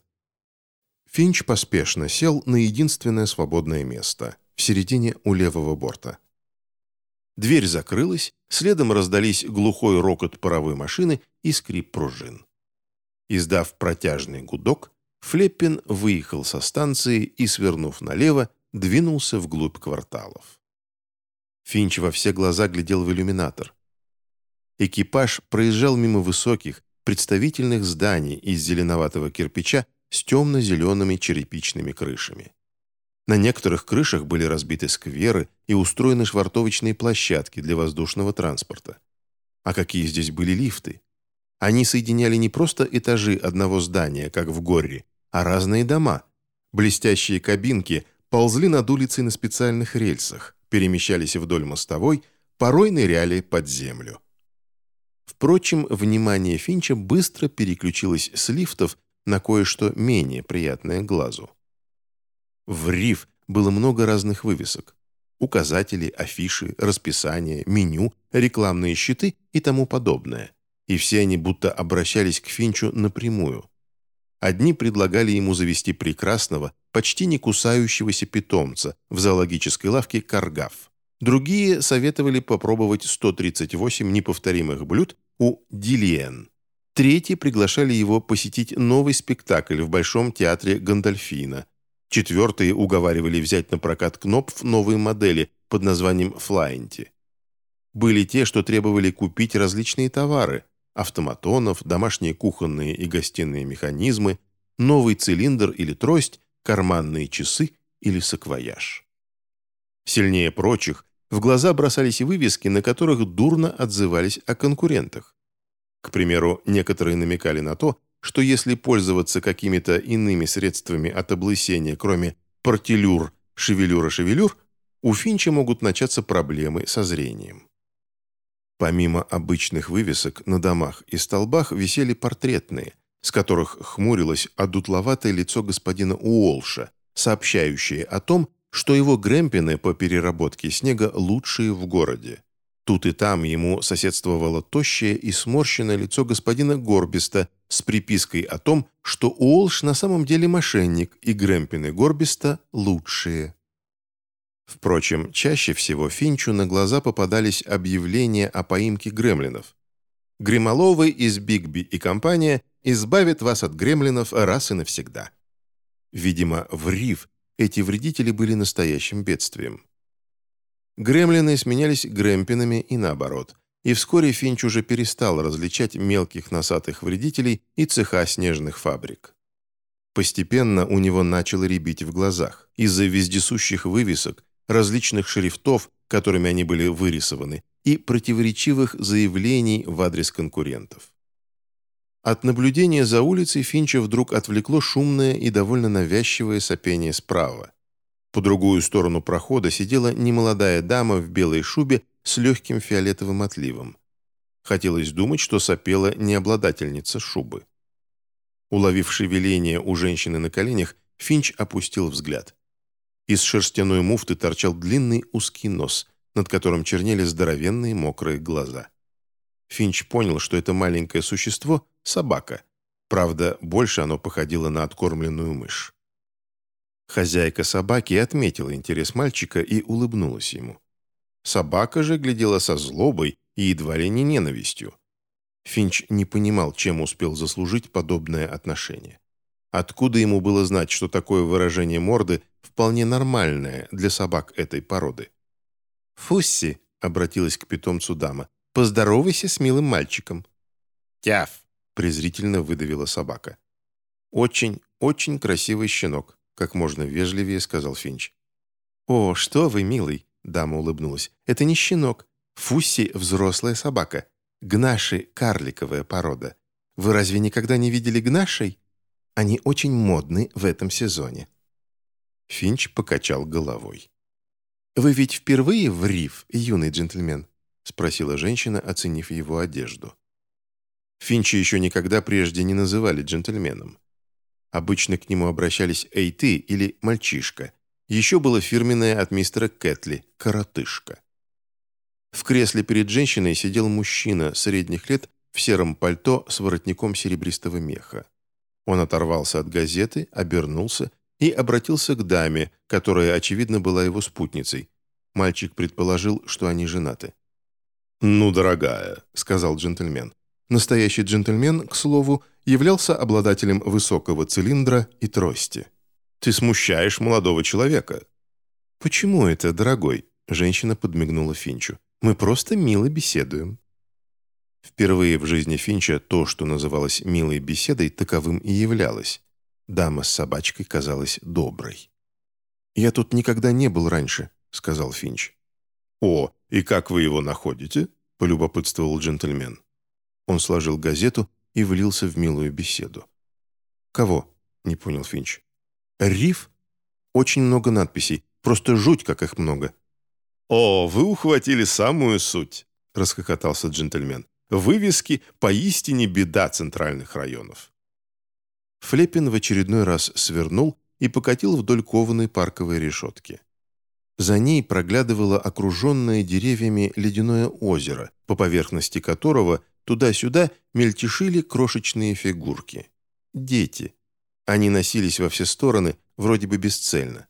Финч поспешно сел на единственное свободное место, в середине у левого борта. Дверь закрылась, следом раздались глухой рокот паровой машины и скрип пружин. Издав протяжный гудок, Флеппин выехал со станции и, свернув налево, двинулся вглубь кварталов. Финч во все глаза глядел в иллюминатор. Экипаж проезжал мимо высоких, представительных зданий из зеленоватого кирпича с темно-зелеными черепичными крышами. На некоторых крышах были разбиты скверы и устроены швартовочные площадки для воздушного транспорта. А какие здесь были лифты? Они соединяли не просто этажи одного здания, как в Горре, а разные дома. Блестящие кабинки ползли над улицей на специальных рельсах, перемещались вдоль мостовой, порой ныряли под землю. Впрочем, внимание Финча быстро переключилось с лифтов на кое-что менее приятное глазу. В РИФ было много разных вывесок. Указатели, афиши, расписание, меню, рекламные щиты и тому подобное. И все они будто обращались к Финчу напрямую. Одни предлагали ему завести прекрасного, почти не кусающегося питомца в зоологической лавке «Каргав». Другие советовали попробовать 138 неповторимых блюд у Дилиен. Третьи приглашали его посетить новый спектакль в Большом театре Гандальфина. Четвертые уговаривали взять на прокат Кнопф новые модели под названием «Флайнти». Были те, что требовали купить различные товары – автоматонов, домашние кухонные и гостиные механизмы, новый цилиндр или трость, карманные часы или саквояж. Сильнее прочих в глаза бросались вывески, на которых дурно отзывались о конкурентах. К примеру, некоторые намекали на то, что если пользоваться какими-то иными средствами от облысения, кроме портилюр, шевелюра-шевелюр, у Финча могут начаться проблемы со зрением. Помимо обычных вывесок на домах и столбах висели портретные, с которых хмурилось одутловатое лицо господина Уолша, сообщающее о том, что его грэмпины по переработке снега лучшие в городе. Тут и там ему соседствовало тощее и сморщенное лицо господина Горбиста с припиской о том, что Уолш на самом деле мошенник и грэмпины Горбиста лучшие. Впрочем, чаще всего Финчу на глаза попадались объявления о поимке гремлинов. Гремоловы из Бигби и компания избавят вас от гремлинов раз и навсегда. Видимо, в Рив эти вредители были настоящим бедствием. Гремлины сменялись гремпинами и наоборот, и вскоре Финч уже перестал различать мелких носатых вредителей и цеха снежных фабрик. Постепенно у него начало рябить в глазах из-за вездесущих вывесок, различных шрифтов, которыми они были вырисованы, и противоречивых заявлений в адрес конкурентов. От наблюдения за улицей Финча вдруг отвлекло шумное и довольно навязчивое сопение справа. По другую сторону прохода сидела немолодая дама в белой шубе с легким фиолетовым отливом. Хотелось думать, что сопела не обладательница шубы. Уловив шевеление у женщины на коленях, Финч опустил взгляд. Из шерстяной муфты торчал длинный узкий нос, над которым чернели здоровенные мокрые глаза. Финч понял, что это маленькое существо — собака. Правда, больше оно походило на откормленную мышь. Хозяйка собаки отметила интерес мальчика и улыбнулась ему. Собака же глядела со злобой и едва ли не ненавистью. Финч не понимал, чем успел заслужить подобное отношение. Откуда ему было знать, что такое выражение морды вполне нормальное для собак этой породы? «Фусси», — обратилась к питомцу дама, — «поздоровайся с милым мальчиком». «Тяф», — презрительно выдавила собака. «Очень, очень красивый щенок», — как можно вежливее сказал Финч. «О, что вы, милый», — дама улыбнулась, — «это не щенок. Фусси — взрослая собака. Гнаши — карликовая порода. Вы разве никогда не видели гнашей?» Они очень модны в этом сезоне». Финч покачал головой. «Вы ведь впервые в риф, юный джентльмен?» спросила женщина, оценив его одежду. Финча еще никогда прежде не называли джентльменом. Обычно к нему обращались «эй ты» или «мальчишка». Еще было фирменное от мистера Кэтли «коротышка». В кресле перед женщиной сидел мужчина средних лет в сером пальто с воротником серебристого меха. Он оторвался от газеты, обернулся и обратился к даме, которая, очевидно, была его спутницей. Мальчик предположил, что они женаты. «Ну, дорогая», — сказал джентльмен. Настоящий джентльмен, к слову, являлся обладателем высокого цилиндра и трости. «Ты смущаешь молодого человека». «Почему это, дорогой?» — женщина подмигнула Финчу. «Мы просто мило беседуем». Впервые в жизни Финча то, что называлось «милой беседой», таковым и являлось. Дама с собачкой казалась доброй. «Я тут никогда не был раньше», — сказал Финч. «О, и как вы его находите?» — полюбопытствовал джентльмен. Он сложил газету и влился в милую беседу. «Кого?» — не понял Финч. «Риф? Очень много надписей. Просто жуть, как их много». «О, вы ухватили самую суть», — расхохотался джентльмен. Вывески – поистине беда центральных районов. Флеппин в очередной раз свернул и покатил вдоль кованой парковой решетки. За ней проглядывало окруженное деревьями ледяное озеро, по поверхности которого туда-сюда мельтешили крошечные фигурки. Дети, Они носились во все стороны, вроде бы бесцельно.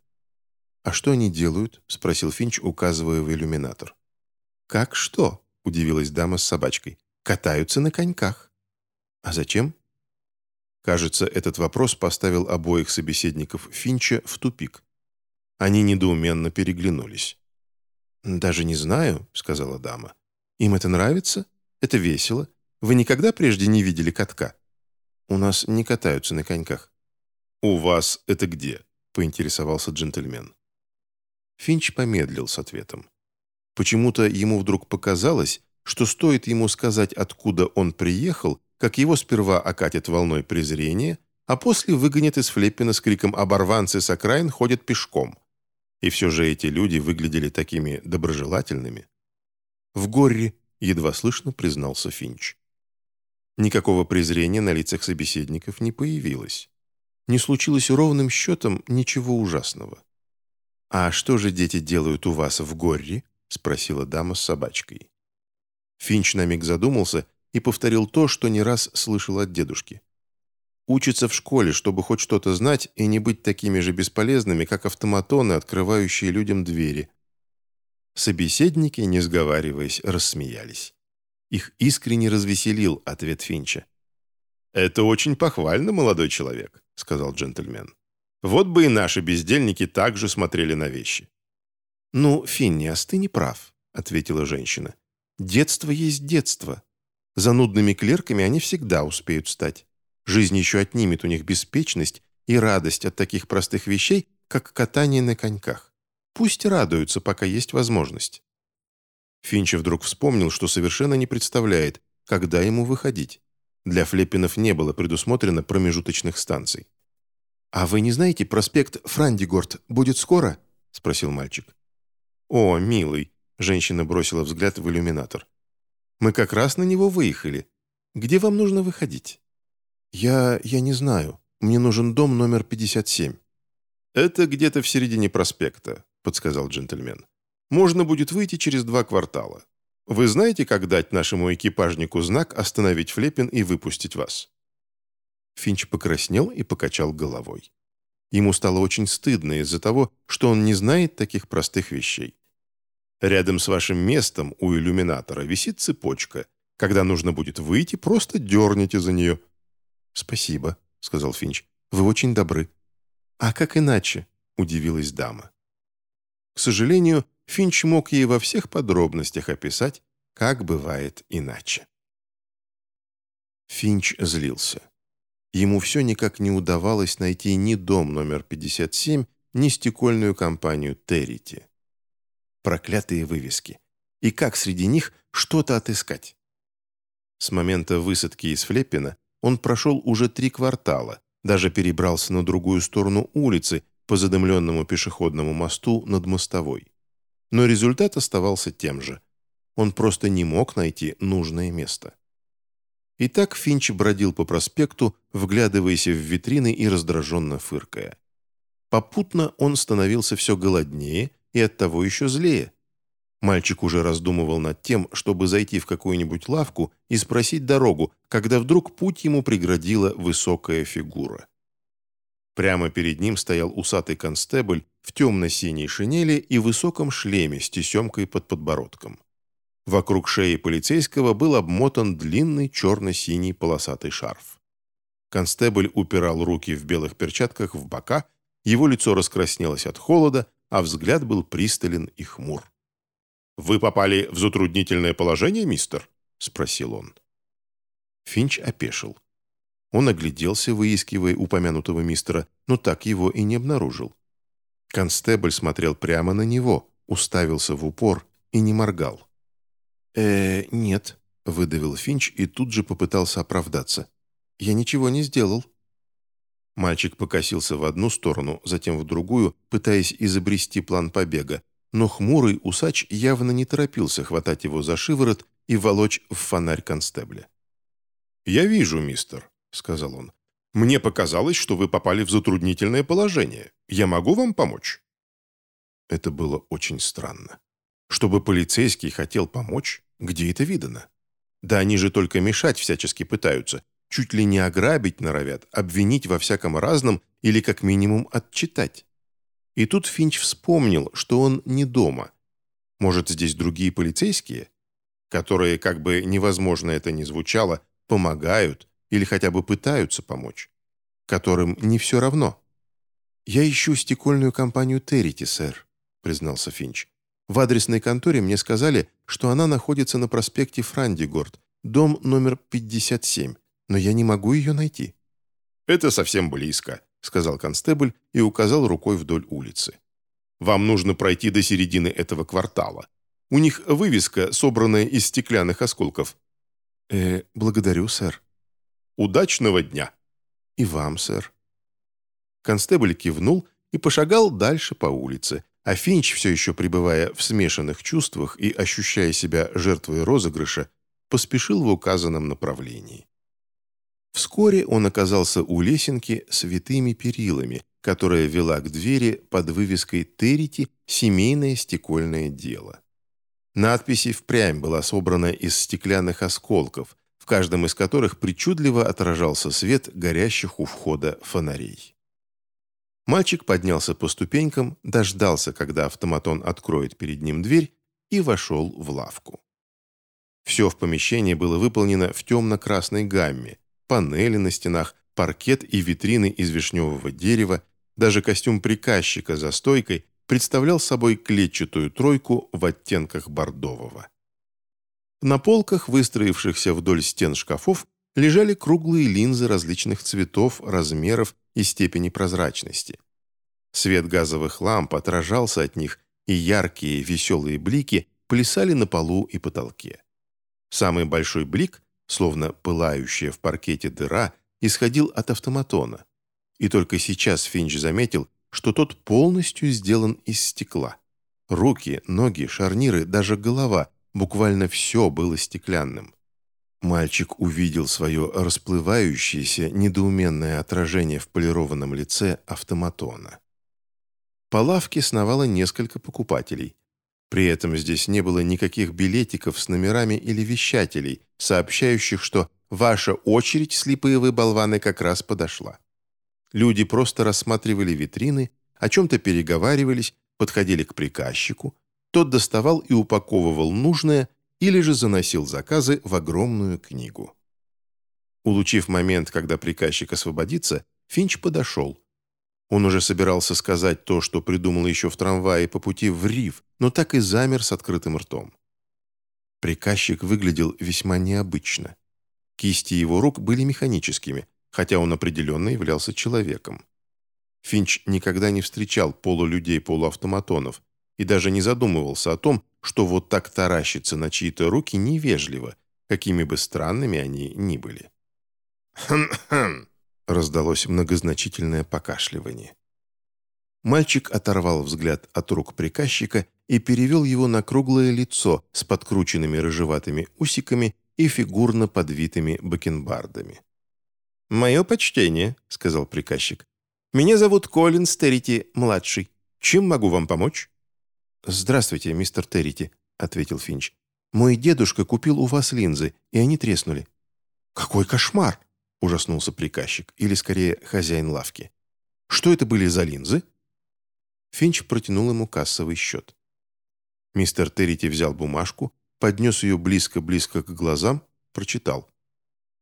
«А что они делают?» — спросил Финч, указывая в иллюминатор. «Как что?» — удивилась дама с собачкой. «Катаются на коньках». «А зачем?» Кажется, этот вопрос поставил обоих собеседников Финча в тупик. Они недоуменно переглянулись. «Даже не знаю», — сказала дама. «Им это нравится? Это весело. Вы никогда прежде не видели катка?» «У нас не катаются на коньках». «У вас это где?» — поинтересовался джентльмен. Финч помедлил с ответом. Почему-то ему вдруг показалось, что стоит ему сказать, откуда он приехал, как его сперва окатит волной презрения, а после выгонят из Флеппина с криком «Оборванцы с окраин ходят пешком». И все же эти люди выглядели такими доброжелательными. «В горе», — едва слышно признался Финч. Никакого презрения на лицах собеседников не появилось. Не случилось ровным счетом ничего ужасного. «А что же дети делают у вас в горе?» — спросила дама с собачкой. Финч на миг задумался и повторил то, что не раз слышал от дедушки. Учатся в школе, чтобы хоть что-то знать и не быть такими же бесполезными, как автоматоны, открывающие людям двери. Собеседники, не сговариваясь, рассмеялись. Их искренне развеселил ответ Финча. «Это очень похвально, молодой человек», — сказал джентльмен. «Вот бы и наши бездельники также смотрели на вещи». «Ну, Финниас, ты не прав», — ответила женщина. «Детство есть детство. Занудными клерками они всегда успеют стать. Жизнь еще отнимет у них беспечность и радость от таких простых вещей, как катание на коньках. Пусть радуются, пока есть возможность. Финч вдруг вспомнил, что совершенно не представляет, когда ему выходить. Для Флеппинов не было предусмотрено промежуточных станций. «А вы не знаете, проспект Франдигорд будет скоро?» – спросил мальчик. «О, милый!» – женщина бросила взгляд в иллюминатор. Мы как раз на него выехали. Где вам нужно выходить?» «Я... я не знаю. Мне нужен дом номер 57». «Это где-то в середине проспекта», — подсказал джентльмен. «Можно будет выйти через два квартала. Вы знаете, как дать нашему экипажнику знак остановить Флеппин и выпустить вас?» Финч покраснел и покачал головой. Ему стало очень стыдно из-за того, что он не знает таких простых вещей. Рядом с вашим местом у иллюминатора висит цепочка. Когда нужно будет выйти, просто дерните за нее». «Спасибо», — сказал Финч. «Вы очень добры». «А как иначе?» — удивилась дама. К сожалению, Финч мог ей во всех подробностях описать, как бывает иначе. Финч злился. Ему все никак не удавалось найти ни дом номер 57, ни стекольную компанию «Террити» проклятые вывески. И как среди них что-то отыскать? С момента высадки из Флеппина он прошел уже три квартала, даже перебрался на другую сторону улицы по задымленному пешеходному мосту над мостовой. Но результат оставался тем же. Он просто не мог найти нужное место. Итак, Финч бродил по проспекту, вглядываясь в витрины и раздраженно фыркая. Попутно он становился все голоднее и оттого еще злее. Мальчик уже раздумывал над тем, чтобы зайти в какую-нибудь лавку и спросить дорогу, когда вдруг путь ему преградила высокая фигура. Прямо перед ним стоял усатый констебль в темно-синей шинели и высоком шлеме с тесемкой под подбородком. Вокруг шеи полицейского был обмотан длинный черно-синий полосатый шарф. Констебль упирал руки в белых перчатках в бока, его лицо раскраснелось от холода, а взгляд был пристален и хмур. «Вы попали в затруднительное положение, мистер?» — спросил он. Финч опешил. Он огляделся, выискивая упомянутого мистера, но так его и не обнаружил. Констебль смотрел прямо на него, уставился в упор и не моргал. «Э, нет», — выдавил Финч и тут же попытался оправдаться. «Я ничего не сделал». Мальчик покосился в одну сторону, затем в другую, пытаясь изобрести план побега, но хмурый усач явно не торопился хватать его за шиворот и волочь в фонарь констебля. «Я вижу, мистер», — сказал он. «Мне показалось, что вы попали в затруднительное положение. Я могу вам помочь?» Это было очень странно. Чтобы полицейский хотел помочь, где это видано? Да они же только мешать всячески пытаются, чуть ли не ограбить норовят, обвинить во всяком разном или как минимум отчитать. И тут Финч вспомнил, что он не дома. Может, здесь другие полицейские, которые, как бы невозможно это ни звучало, помогают или хотя бы пытаются помочь, которым не все равно. «Я ищу стекольную компанию Террити, сэр», — признался Финч. «В адресной конторе мне сказали, что она находится на проспекте Франдигорд, дом номер 57, но я не могу ее найти». «Это совсем близко», — сказал констебль и указал рукой вдоль улицы. «Вам нужно пройти до середины этого квартала. У них вывеска, собранная из стеклянных осколков». «Э, благодарю, сэр». «Удачного дня!» «И вам, сэр». Констебль кивнул и пошагал дальше по улице, а Финч, все еще пребывая в смешанных чувствах и ощущая себя жертвой розыгрыша, поспешил в указанном направлении. Вскоре он оказался у лесенки с витыми перилами, которая вела к двери под вывеской «Террити. Семейное стекольное дело». Надпись и впрямь была собрана из стеклянных осколков, в каждом из которых причудливо отражался свет горящих у входа фонарей. Мальчик поднялся по ступенькам, дождался, когда автоматон откроет перед ним дверь, и вошел в лавку. Все в помещении было выполнено в темно-красной гамме. Панели на стенах, паркет и витрины из вишневого дерева, даже костюм приказчика за стойкой представлял собой клетчатую тройку в оттенках бордового. На полках, выстроившихся вдоль стен шкафов, лежали круглые линзы различных цветов, размеров и степени прозрачности. Свет газовых ламп отражался от них, и яркие веселые блики плясали на полу и потолке. Самый большой блик, словно пылающая в паркете дыра, исходил от автоматона. И только сейчас Финч заметил, что тот полностью сделан из стекла. Руки, ноги, шарниры, даже голова – буквально все было стеклянным. Мальчик увидел свое расплывающееся, недоуменное отражение в полированном лице автоматона. По лавке сновало несколько покупателей. При этом здесь не было никаких билетиков с номерами или вещателей, сообщающих, что «ваша очередь, слепые вы болваны, как раз подошла». Люди просто рассматривали витрины, о чем-то переговаривались, подходили к приказчику, тот доставал и упаковывал нужное или же заносил заказы в огромную книгу. Улучив момент, когда приказчик освободится, Финч подошел. Он уже собирался сказать то, что придумал еще в трамвае по пути в Рив, но так и замер с открытым ртом. Приказчик выглядел весьма необычно. Кисти его рук были механическими, хотя он определенно являлся человеком. Финч никогда не встречал полулюдей-полуавтоматонов и даже не задумывался о том, что вот так таращиться на чьи-то руки невежливо, какими бы странными они ни были. «Хм-хм», — раздалось многозначительное покашливание. Мальчик оторвал взгляд от рук приказчика и перевел его на круглое лицо с подкрученными рыжеватыми усиками и фигурно подвитыми бакенбардами. «Мое почтение», — сказал приказчик. «Меня зовут Колин Стерити, младший. Чем могу вам помочь?» «Здравствуйте, мистер Террити», — ответил Финч. «Мой дедушка купил у вас линзы, и они треснули». «Какой кошмар!» — ужаснулся приказчик, или, скорее, хозяин лавки. «Что это были за линзы?» Финч протянул ему кассовый счет. Мистер Террити взял бумажку, поднес ее близко-близко к глазам, прочитал.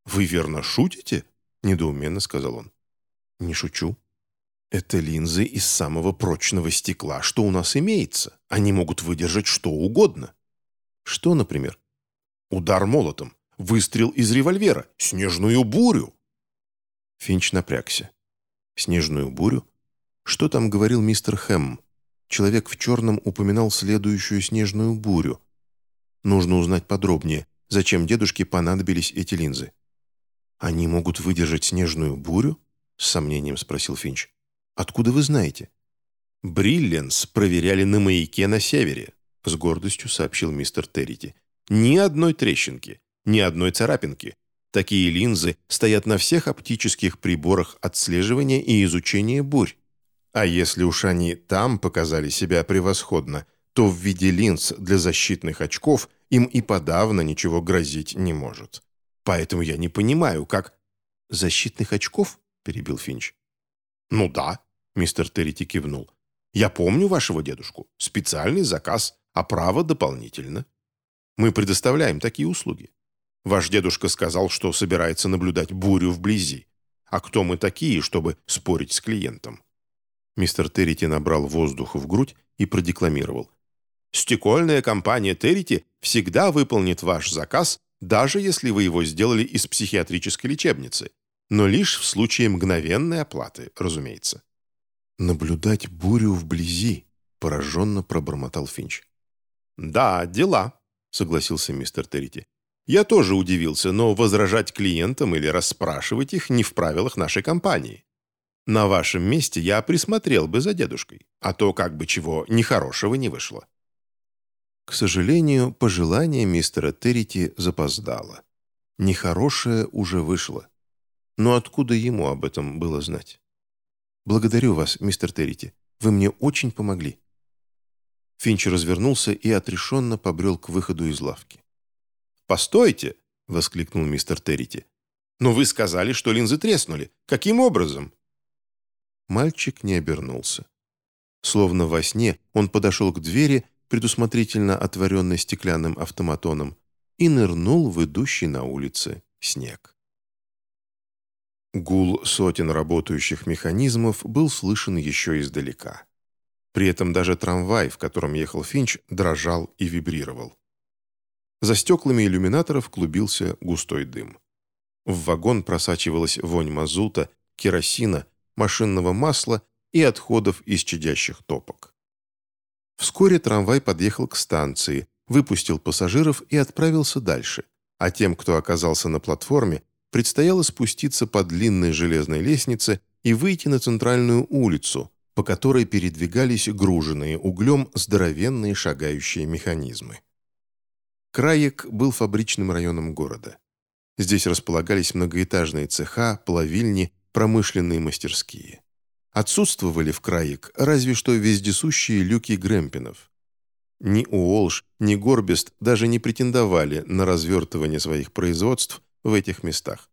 «Вы верно шутите?» недоуменно сказал он. «Не шучу. Это линзы из самого прочного стекла, что у нас имеется. Они могут выдержать что угодно». «Что, например?» «Удар молотом, выстрел из револьвера, снежную бурю». Финч напрягся. «Снежную бурю? Что там говорил мистер Хэм? Человек в черном упоминал следующую снежную бурю. Нужно узнать подробнее, зачем дедушке понадобились эти линзы». «Они могут выдержать снежную бурю?» — с сомнением спросил Финч. «Откуда вы знаете?» «Бриллианс проверяли на маяке на севере», — с гордостью сообщил мистер Террити. «Ни одной трещинки, ни одной царапинки. Такие линзы стоят на всех оптических приборах отслеживания и изучения бурь. А если уж они там показали себя превосходно, то в виде линз для защитных очков им и подавно ничего грозить не может. Поэтому я не понимаю, как... «Защитных очков?» — перебил Финч. «Ну да», — мистер Террити кивнул. «Я помню вашего дедушку. Специальный заказ, а право дополнительно. Мы предоставляем такие услуги. Ваш дедушка сказал, что собирается наблюдать бурю вблизи. А кто мы такие, чтобы спорить с клиентом?» Мистер Террити набрал воздух в грудь и продекламировал. «Стекольная компания Террити всегда выполнит ваш заказ, даже если вы его сделали из психиатрической лечебницы но лишь в случае мгновенной оплаты, разумеется. «Наблюдать бурю вблизи», — пораженно пробормотал Финч. «Да, дела», — согласился мистер Террити. «Я тоже удивился, но возражать клиентам или расспрашивать их не в правилах нашей компании. На вашем месте я присмотрел бы за дедушкой, а то как бы чего нехорошего не вышло». К сожалению, пожелание мистера Террити запоздало. Нехорошее уже вышло. Но откуда ему об этом было знать? «Благодарю вас, мистер Террити. Вы мне очень помогли». Финч развернулся и отрешенно побрел к выходу из лавки. «Постойте!» — воскликнул мистер Террити. «Но вы сказали, что линзы треснули. Каким образом?» Мальчик не обернулся. Словно во сне он подошел к двери, предусмотрительно отворенной стеклянным автоматоном, и нырнул в идущий на улице снег. Гул сотен работающих механизмов был слышен еще издалека. При этом даже трамвай, в котором ехал Финч, дрожал и вибрировал. За стеклами иллюминаторов клубился густой дым. В вагон просачивалась вонь мазута, керосина, машинного масла и отходов из чадящих топок. Вскоре трамвай подъехал к станции, выпустил пассажиров и отправился дальше, а тем, кто оказался на платформе, предстояло спуститься по длинной железной лестнице и выйти на центральную улицу, по которой передвигались груженные углем здоровенные шагающие механизмы. Краек был фабричным районом города. Здесь располагались многоэтажные цеха, плавильни, промышленные мастерские. Отсутствовали в Краек разве что вездесущие люки Грэмпинов. Ни Уолш, ни Горбест даже не претендовали на развертывание своих производств в этих местах.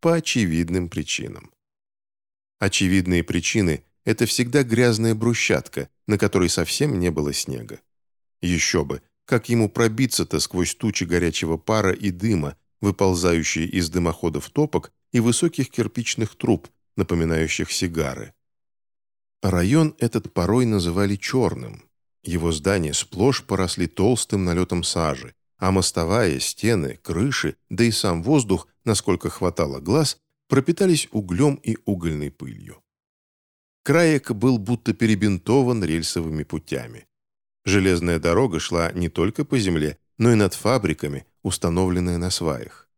По очевидным причинам. Очевидные причины – это всегда грязная брусчатка, на которой совсем не было снега. Еще бы, как ему пробиться-то сквозь тучи горячего пара и дыма, выползающие из дымоходов топок и высоких кирпичных труб, напоминающих сигары. Район этот порой называли черным. Его здания сплошь поросли толстым налетом сажи, а мостовая, стены, крыши, да и сам воздух, насколько хватало глаз, пропитались углем и угольной пылью. Краек был будто перебинтован рельсовыми путями. Железная дорога шла не только по земле, но и над фабриками, установленная на сваях.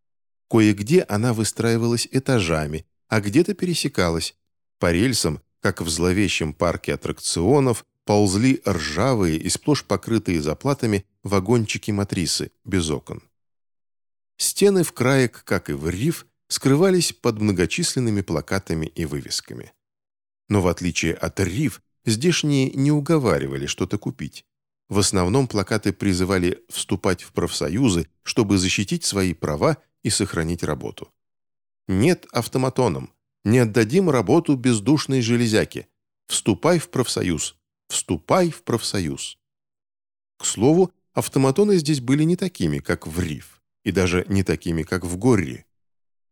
Кое-где она выстраивалась этажами, а где-то пересекалась. По рельсам, как в зловещем парке аттракционов, ползли ржавые и сплошь покрытые заплатами вагончики-матрисы без окон. Стены в краек, как и в риф, скрывались под многочисленными плакатами и вывесками. Но в отличие от риф, здешние не уговаривали что-то купить. В основном плакаты призывали вступать в профсоюзы, чтобы защитить свои права и сохранить работу. «Нет автоматоном. Не отдадим работу бездушной железяке. Вступай в профсоюз. Вступай в профсоюз». К слову, автоматоны здесь были не такими, как в Риф, и даже не такими, как в Горри.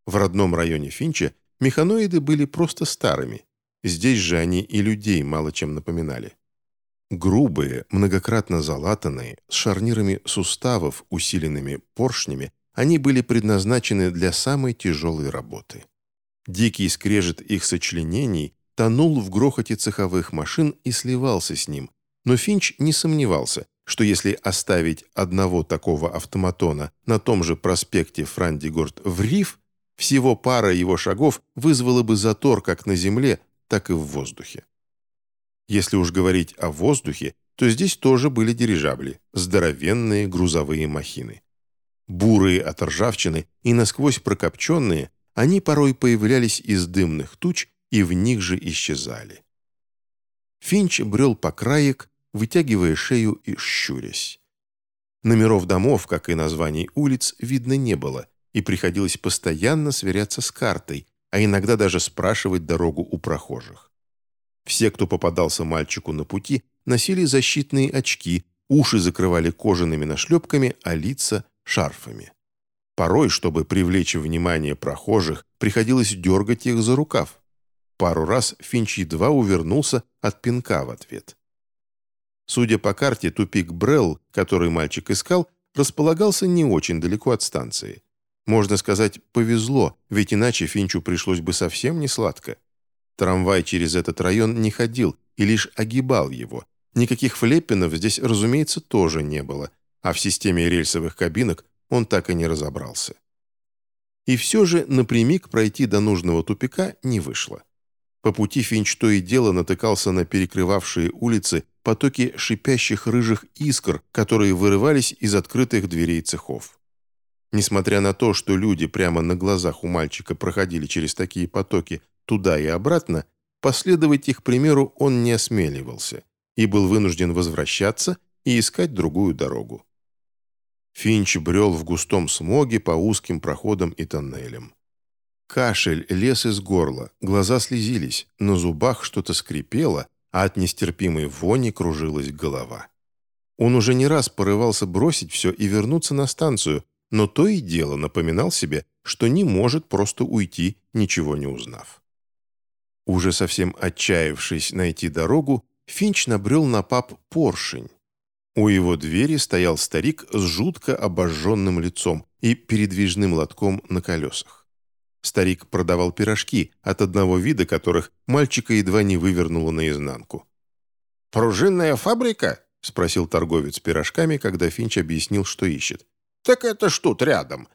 В родном районе Финча механоиды были просто старыми. Здесь же они и людей мало чем напоминали. Грубые, многократно залатанные, с шарнирами суставов, усиленными поршнями, они были предназначены для самой тяжелой работы. Дикий скрежет их сочленений тонул в грохоте цеховых машин и сливался с ним, но Финч не сомневался, что если оставить одного такого автоматона на том же проспекте Франдигорд в Риф, всего пара его шагов вызвала бы затор как на земле, так и в воздухе. Если уж говорить о воздухе, то здесь тоже были дирижабли, здоровенные грузовые махины. Бурые от ржавчины и насквозь прокопченные, они порой появлялись из дымных туч и в них же исчезали. Финч брел по краек, вытягивая шею и щурясь. Номеров домов, как и названий улиц, видно не было, и приходилось постоянно сверяться с картой, а иногда даже спрашивать дорогу у прохожих. Все, кто попадался мальчику на пути, носили защитные очки, уши закрывали кожаными нашлепками, а лица – шарфами. Порой, чтобы привлечь внимание прохожих, приходилось дергать их за рукав. Пару раз Финч едва увернулся от пинка в ответ. Судя по карте, тупик Брелл, который мальчик искал, располагался не очень далеко от станции. Можно сказать, повезло, ведь иначе Финчу пришлось бы совсем не сладко. Трамвай через этот район не ходил и лишь огибал его. Никаких флеппинов здесь, разумеется, тоже не было, а в системе рельсовых кабинок он так и не разобрался. И все же напрямик пройти до нужного тупика не вышло. По пути Финч то и дело натыкался на перекрывавшие улицы потоки шипящих рыжих искр, которые вырывались из открытых дверей цехов. Несмотря на то, что люди прямо на глазах у мальчика проходили через такие потоки туда и обратно, последовать их примеру он не осмеливался и был вынужден возвращаться и искать другую дорогу. Финч брел в густом смоге по узким проходам и тоннелям. Кашель лез из горла, глаза слезились, на зубах что-то скрипело, а от нестерпимой вони кружилась голова. Он уже не раз порывался бросить все и вернуться на станцию, но то и дело напоминал себе, что не может просто уйти, ничего не узнав. Уже совсем отчаявшись найти дорогу, Финч набрел на пап поршень, у его двери стоял старик с жутко обожженным лицом и передвижным лотком на колесах. Старик продавал пирожки, от одного вида которых мальчика едва не вывернуло наизнанку. «Пружинная фабрика?» — спросил торговец пирожками, когда Финч объяснил, что ищет. «Так это ж тут рядом.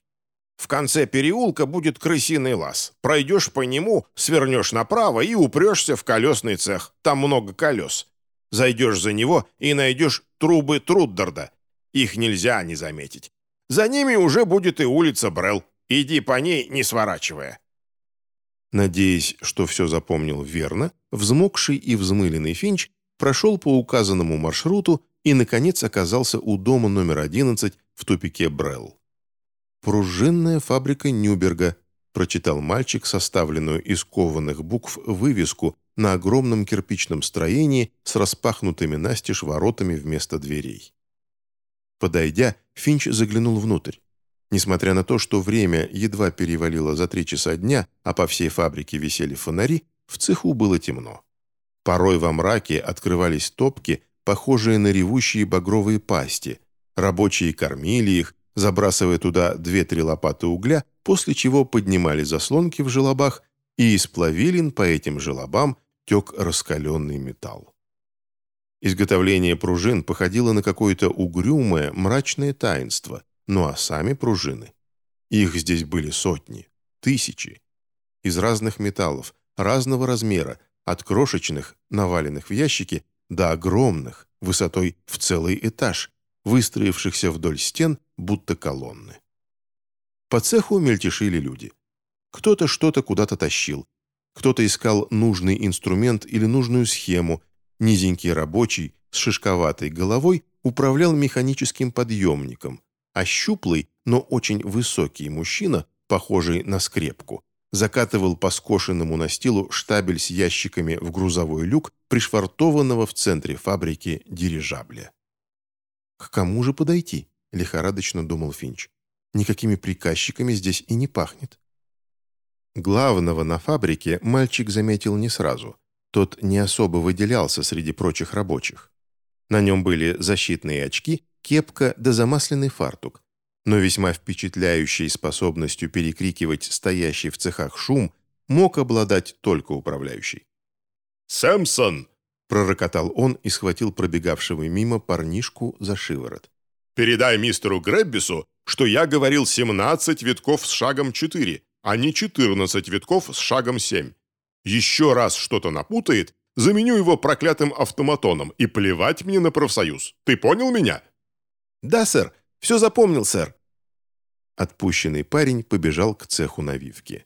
В конце переулка будет крысиный лаз. Пройдешь по нему, свернешь направо и упрешься в колесный цех. Там много колес. Зайдешь за него и найдешь трубы Труддарда. Их нельзя не заметить. За ними уже будет и улица Брел. Иди по ней, не сворачивая». Надеясь, что все запомнил верно, взмокший и взмыленный Финч прошел по указанному маршруту и, наконец, оказался у дома номер 11 в тупике Брел. «Пружинная фабрика Нюберга», прочитал мальчик составленную из кованых букв вывеску на огромном кирпичном строении с распахнутыми настежь воротами вместо дверей. Подойдя, Финч заглянул внутрь. Несмотря на то, что время едва перевалило за три часа дня, а по всей фабрике висели фонари, в цеху было темно. Порой во мраке открывались топки, похожие на ревущие багровые пасти. Рабочие кормили их, забрасывая туда две-три лопаты угля, после чего поднимали заслонки в желобах и из плавилин по этим желобам тек раскаленный металл. Изготовление пружин походило на какое-то угрюмое, мрачное таинство, ну а сами пружины. Их здесь были сотни, тысячи. Из разных металлов, разного размера, от крошечных, наваленных в ящики, до огромных, высотой в целый этаж, выстроившихся вдоль стен, будто колонны. По цеху мельтешили люди. Кто-то что-то куда-то тащил. Кто-то искал нужный инструмент или нужную схему. Низенький рабочий с шишковатой головой управлял механическим подъемником, а щуплый, но очень высокий мужчина, похожий на скрепку, закатывал по скошенному настилу штабель с ящиками в грузовой люк, пришвартованного в центре фабрики дирижабля. «К кому же подойти?» — лихорадочно думал Финч. «Никакими приказчиками здесь и не пахнет». Главного на фабрике мальчик заметил не сразу. Тот не особо выделялся среди прочих рабочих. На нем были защитные очки, кепка да замасленный фартук. Но весьма впечатляющей способностью перекрикивать стоящий в цехах шум мог обладать только управляющий. «Сэмсон!» – пророкотал он и схватил пробегавшего мимо парнишку за шиворот. «Передай мистеру Греббису, что я говорил 17 витков с шагом 4, а не 14 витков с шагом 7. Еще раз что-то напутает, заменю его проклятым автоматоном и плевать мне на профсоюз. Ты понял меня?» «Да, сэр. Все запомнил, сэр». Отпущенный парень побежал к цеху навивки.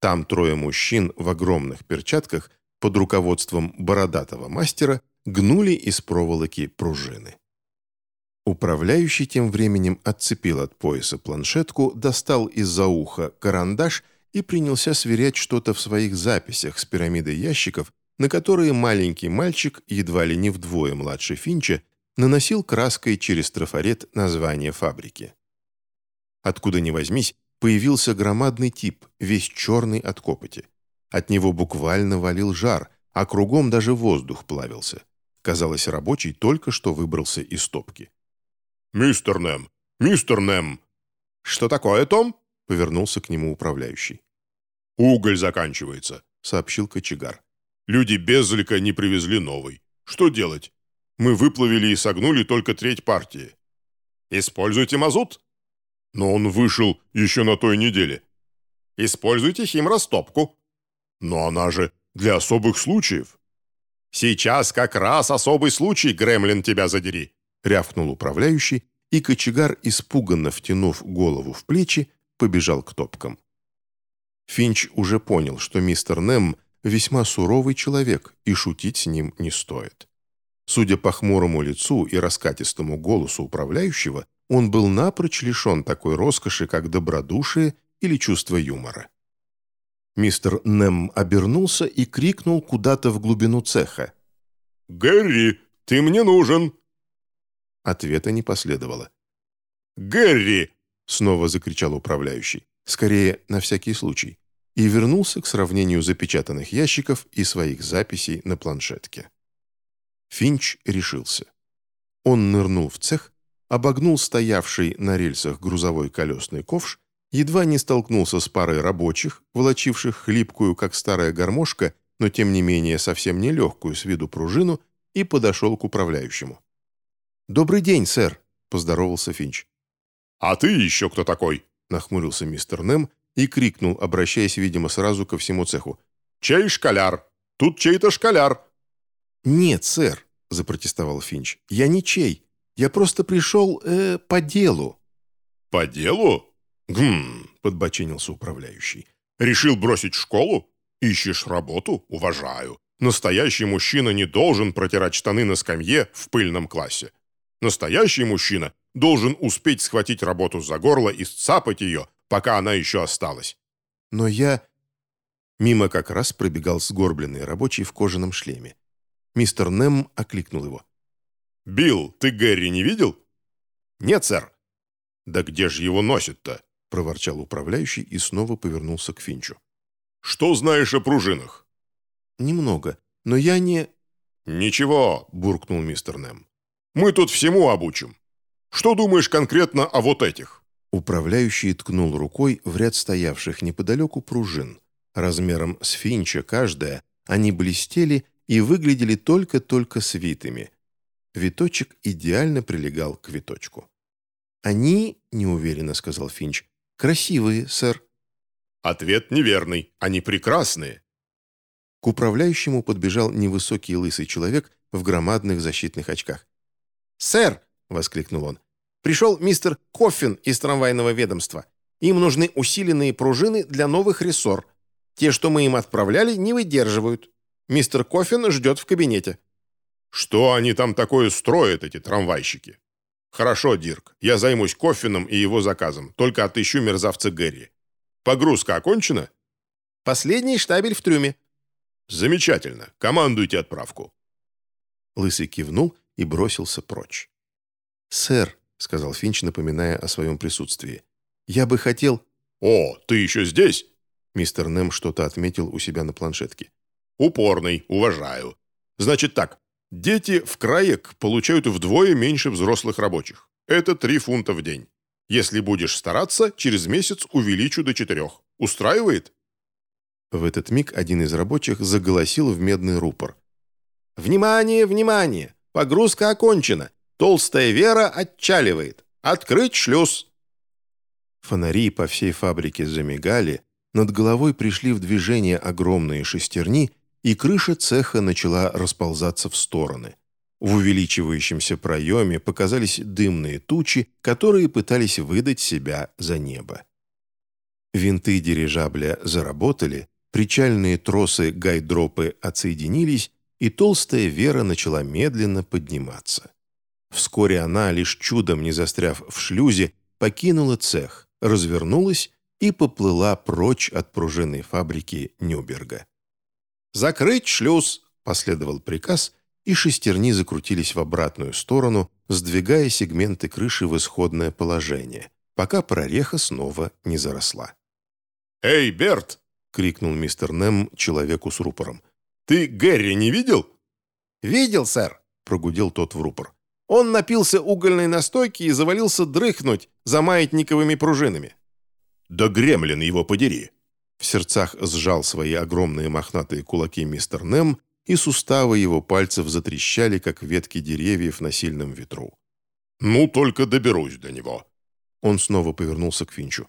Там трое мужчин в огромных перчатках под руководством бородатого мастера гнули из проволоки пружины. Управляющий тем временем отцепил от пояса планшетку, достал из-за уха карандаш и принялся сверять что-то в своих записях с пирамидой ящиков, на которые маленький мальчик, едва ли не вдвое младше Финча, наносил краской через трафарет название фабрики. Откуда ни возьмись, появился громадный тип, весь черный от копоти. От него буквально валил жар, а кругом даже воздух плавился. Казалось, рабочий только что выбрался из топки. «Мистер Нэм! Мистер Нэм!» «Что такое, Том?» — повернулся к нему управляющий. «Уголь заканчивается», — сообщил кочегар. «Люди безлика не привезли новый. Что делать? Мы выплавили и согнули только треть партии. Используйте мазут. Но он вышел еще на той неделе. Используйте химрастопку. Но она же для особых случаев. Сейчас как раз особый случай, Гремлин, тебя задери!» Рявкнул управляющий, и кочегар, испуганно втянув голову в плечи, побежал к топкам. Финч уже понял, что мистер Нем весьма суровый человек, и шутить с ним не стоит. Судя по хмурому лицу и раскатистому голосу управляющего, он был напрочь лишен такой роскоши, как добродушие или чувство юмора. Мистер Нем обернулся и крикнул куда-то в глубину цеха. «Гэри, ты мне нужен!» Ответа не последовало. «Гэри!» — снова закричал управляющий. Скорее, на всякий случай. И вернулся к сравнению запечатанных ящиков и своих записей на планшетке. Финч решился. Он нырнул в цех, обогнул стоявший на рельсах грузовой колесный ковш, едва не столкнулся с парой рабочих, волочивших хлипкую, как старая гармошка, но тем не менее совсем не легкую с виду пружину, и подошел к управляющему. «Добрый день, сэр», — поздоровался Финч. «А ты еще кто такой?» — нахмурился мистер Нем и крикнул, обращаясь, видимо, сразу ко всему цеху. «Чей школяр? Тут чей-то школяр!» «Нет, сэр», — запротестовал Финч. «Я не чей. Я просто пришел э, по делу». «По делу? Гм», — подбочинился управляющий. «Решил бросить школу? Ищешь работу? Уважаю. Настоящий мужчина не должен протирать штаны на скамье в пыльном классе. Настоящий мужчина должен успеть схватить работу за горло и сцапать ее, пока она еще осталась. Но я... Мимо как раз пробегал сгорбленный рабочий в кожаном шлеме. Мистер Нем окликнул его. «Билл, ты Гэри не видел?» «Нет, сэр». «Да где же его носит-то?» — проворчал управляющий и снова повернулся к Финчу. «Что знаешь о пружинах?» «Немного, но я не...» «Ничего», — буркнул мистер Нем. «Мы тут всему обучим. Что думаешь конкретно о вот этих?» Управляющий ткнул рукой в ряд стоявших неподалеку пружин. Размером с финча каждая, они блестели и выглядели только-только свитыми. Виточек идеально прилегал к виточку. «Они, — неуверенно сказал Финч, — красивые, сэр». «Ответ неверный. Они прекрасные». К управляющему подбежал невысокий лысый человек в громадных защитных очках. «Сэр!» — воскликнул он. «Пришел мистер Коффин из трамвайного ведомства. Им нужны усиленные пружины для новых рессор. Те, что мы им отправляли, не выдерживают. Мистер Коффин ждет в кабинете». «Что они там такое строят, эти трамвайщики?» «Хорошо, Дирк, я займусь Коффином и его заказом, только отыщу мерзавца Гэри. Погрузка окончена?» «Последний штабель в трюме». «Замечательно. Командуйте отправку». Лысый кивнул и бросился прочь. «Сэр», — сказал Финч, напоминая о своем присутствии, — «я бы хотел...» «О, ты еще здесь?» Мистер Нэм что-то отметил у себя на планшетке. «Упорный, уважаю. Значит так, дети в краек получают вдвое меньше взрослых рабочих. Это три фунта в день. Если будешь стараться, через месяц увеличу до четырех. Устраивает?» В этот миг один из рабочих заголосил в медный рупор. «Внимание, внимание! Погрузка окончена. Толстая Вера отчаливает. Открыть шлюз!» Фонари по всей фабрике замигали, над головой пришли в движение огромные шестерни, и крыша цеха начала расползаться в стороны. В увеличивающемся проеме показались дымные тучи, которые пытались выдать себя за небо. Винты дирижабля заработали, причальные тросы гайдропы отсоединились, и толстая Вера начала медленно подниматься. Вскоре она, лишь чудом не застряв в шлюзе, покинула цех, развернулась и поплыла прочь от пружинной фабрики Нюберга. «Закрыть шлюз!» – последовал приказ, и шестерни закрутились в обратную сторону, сдвигая сегменты крыши в исходное положение, пока прореха снова не заросла. «Эй, Берт!» — крикнул мистер Нем человеку с рупором. «Ты Гэри не видел?» «Видел, сэр», — прогудел тот в рупор. «Он напился угольной настойки и завалился дрыхнуть за маятниковыми пружинами». «Да гремлин его подери!» В сердцах сжал свои огромные мохнатые кулаки мистер Нем, и суставы его пальцев затрещали, как ветки деревьев на сильном ветру. «Ну, только доберусь до него». Он снова повернулся к Финчу.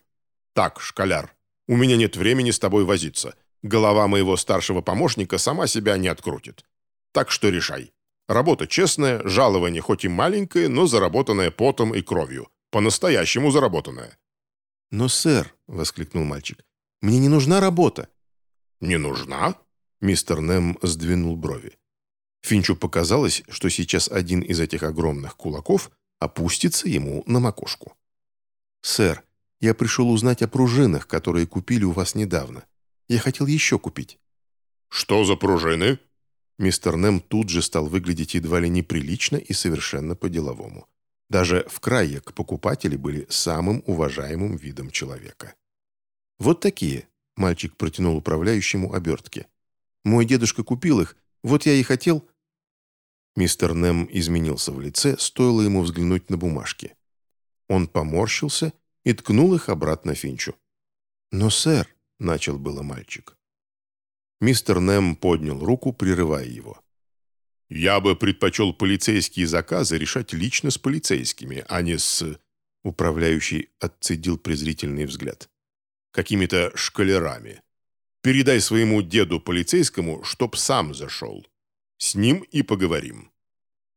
«Так, школяр, у меня нет времени с тобой возиться. Голова моего старшего помощника сама себя не открутит. Так что решай. Работа честная, жалование хоть и маленькое, но заработанное потом и кровью. По-настоящему заработанное». «Но, сэр», — воскликнул мальчик, — «мне не нужна работа». «Не нужна?» Мистер Нем сдвинул брови. Финчу показалось, что сейчас один из этих огромных кулаков опустится ему на макушку. «Сэр, я пришел узнать о пружинах, которые купили у вас недавно. Я хотел еще купить». «Что за пружины?» Мистер Нем тут же стал выглядеть едва ли неприлично и совершенно по-деловому. Даже в крае к покупатели были самым уважаемым видом человека. «Вот такие», — мальчик протянул управляющему обертки. Мой дедушка купил их, вот я и хотел...» Мистер Нем изменился в лице, стоило ему взглянуть на бумажки. Он поморщился и ткнул их обратно Финчу. «Но, сэр», — начал было мальчик. Мистер Нем поднял руку, прерывая его. «Я бы предпочел полицейские заказы решать лично с полицейскими, а не с...» Управляющий отцедил презрительный взгляд. «Какими-то шкалерами. Передай своему деду полицейскому, чтоб сам зашел. С ним и поговорим».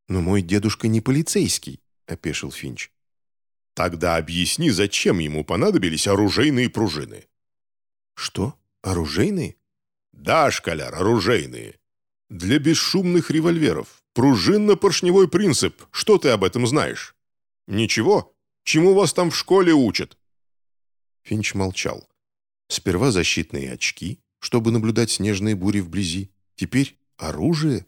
«Но мой дедушка не полицейский», — опешил Финч. «Тогда объясни, зачем ему понадобились оружейные пружины». «Что? Оружейные?» «Да, школяр, оружейные. Для бесшумных револьверов. Пружинно-поршневой принцип. Что ты об этом знаешь?» «Ничего. Чему вас там в школе учат?» Финч молчал. Сперва защитные очки, чтобы наблюдать снежные бури вблизи. Теперь оружие.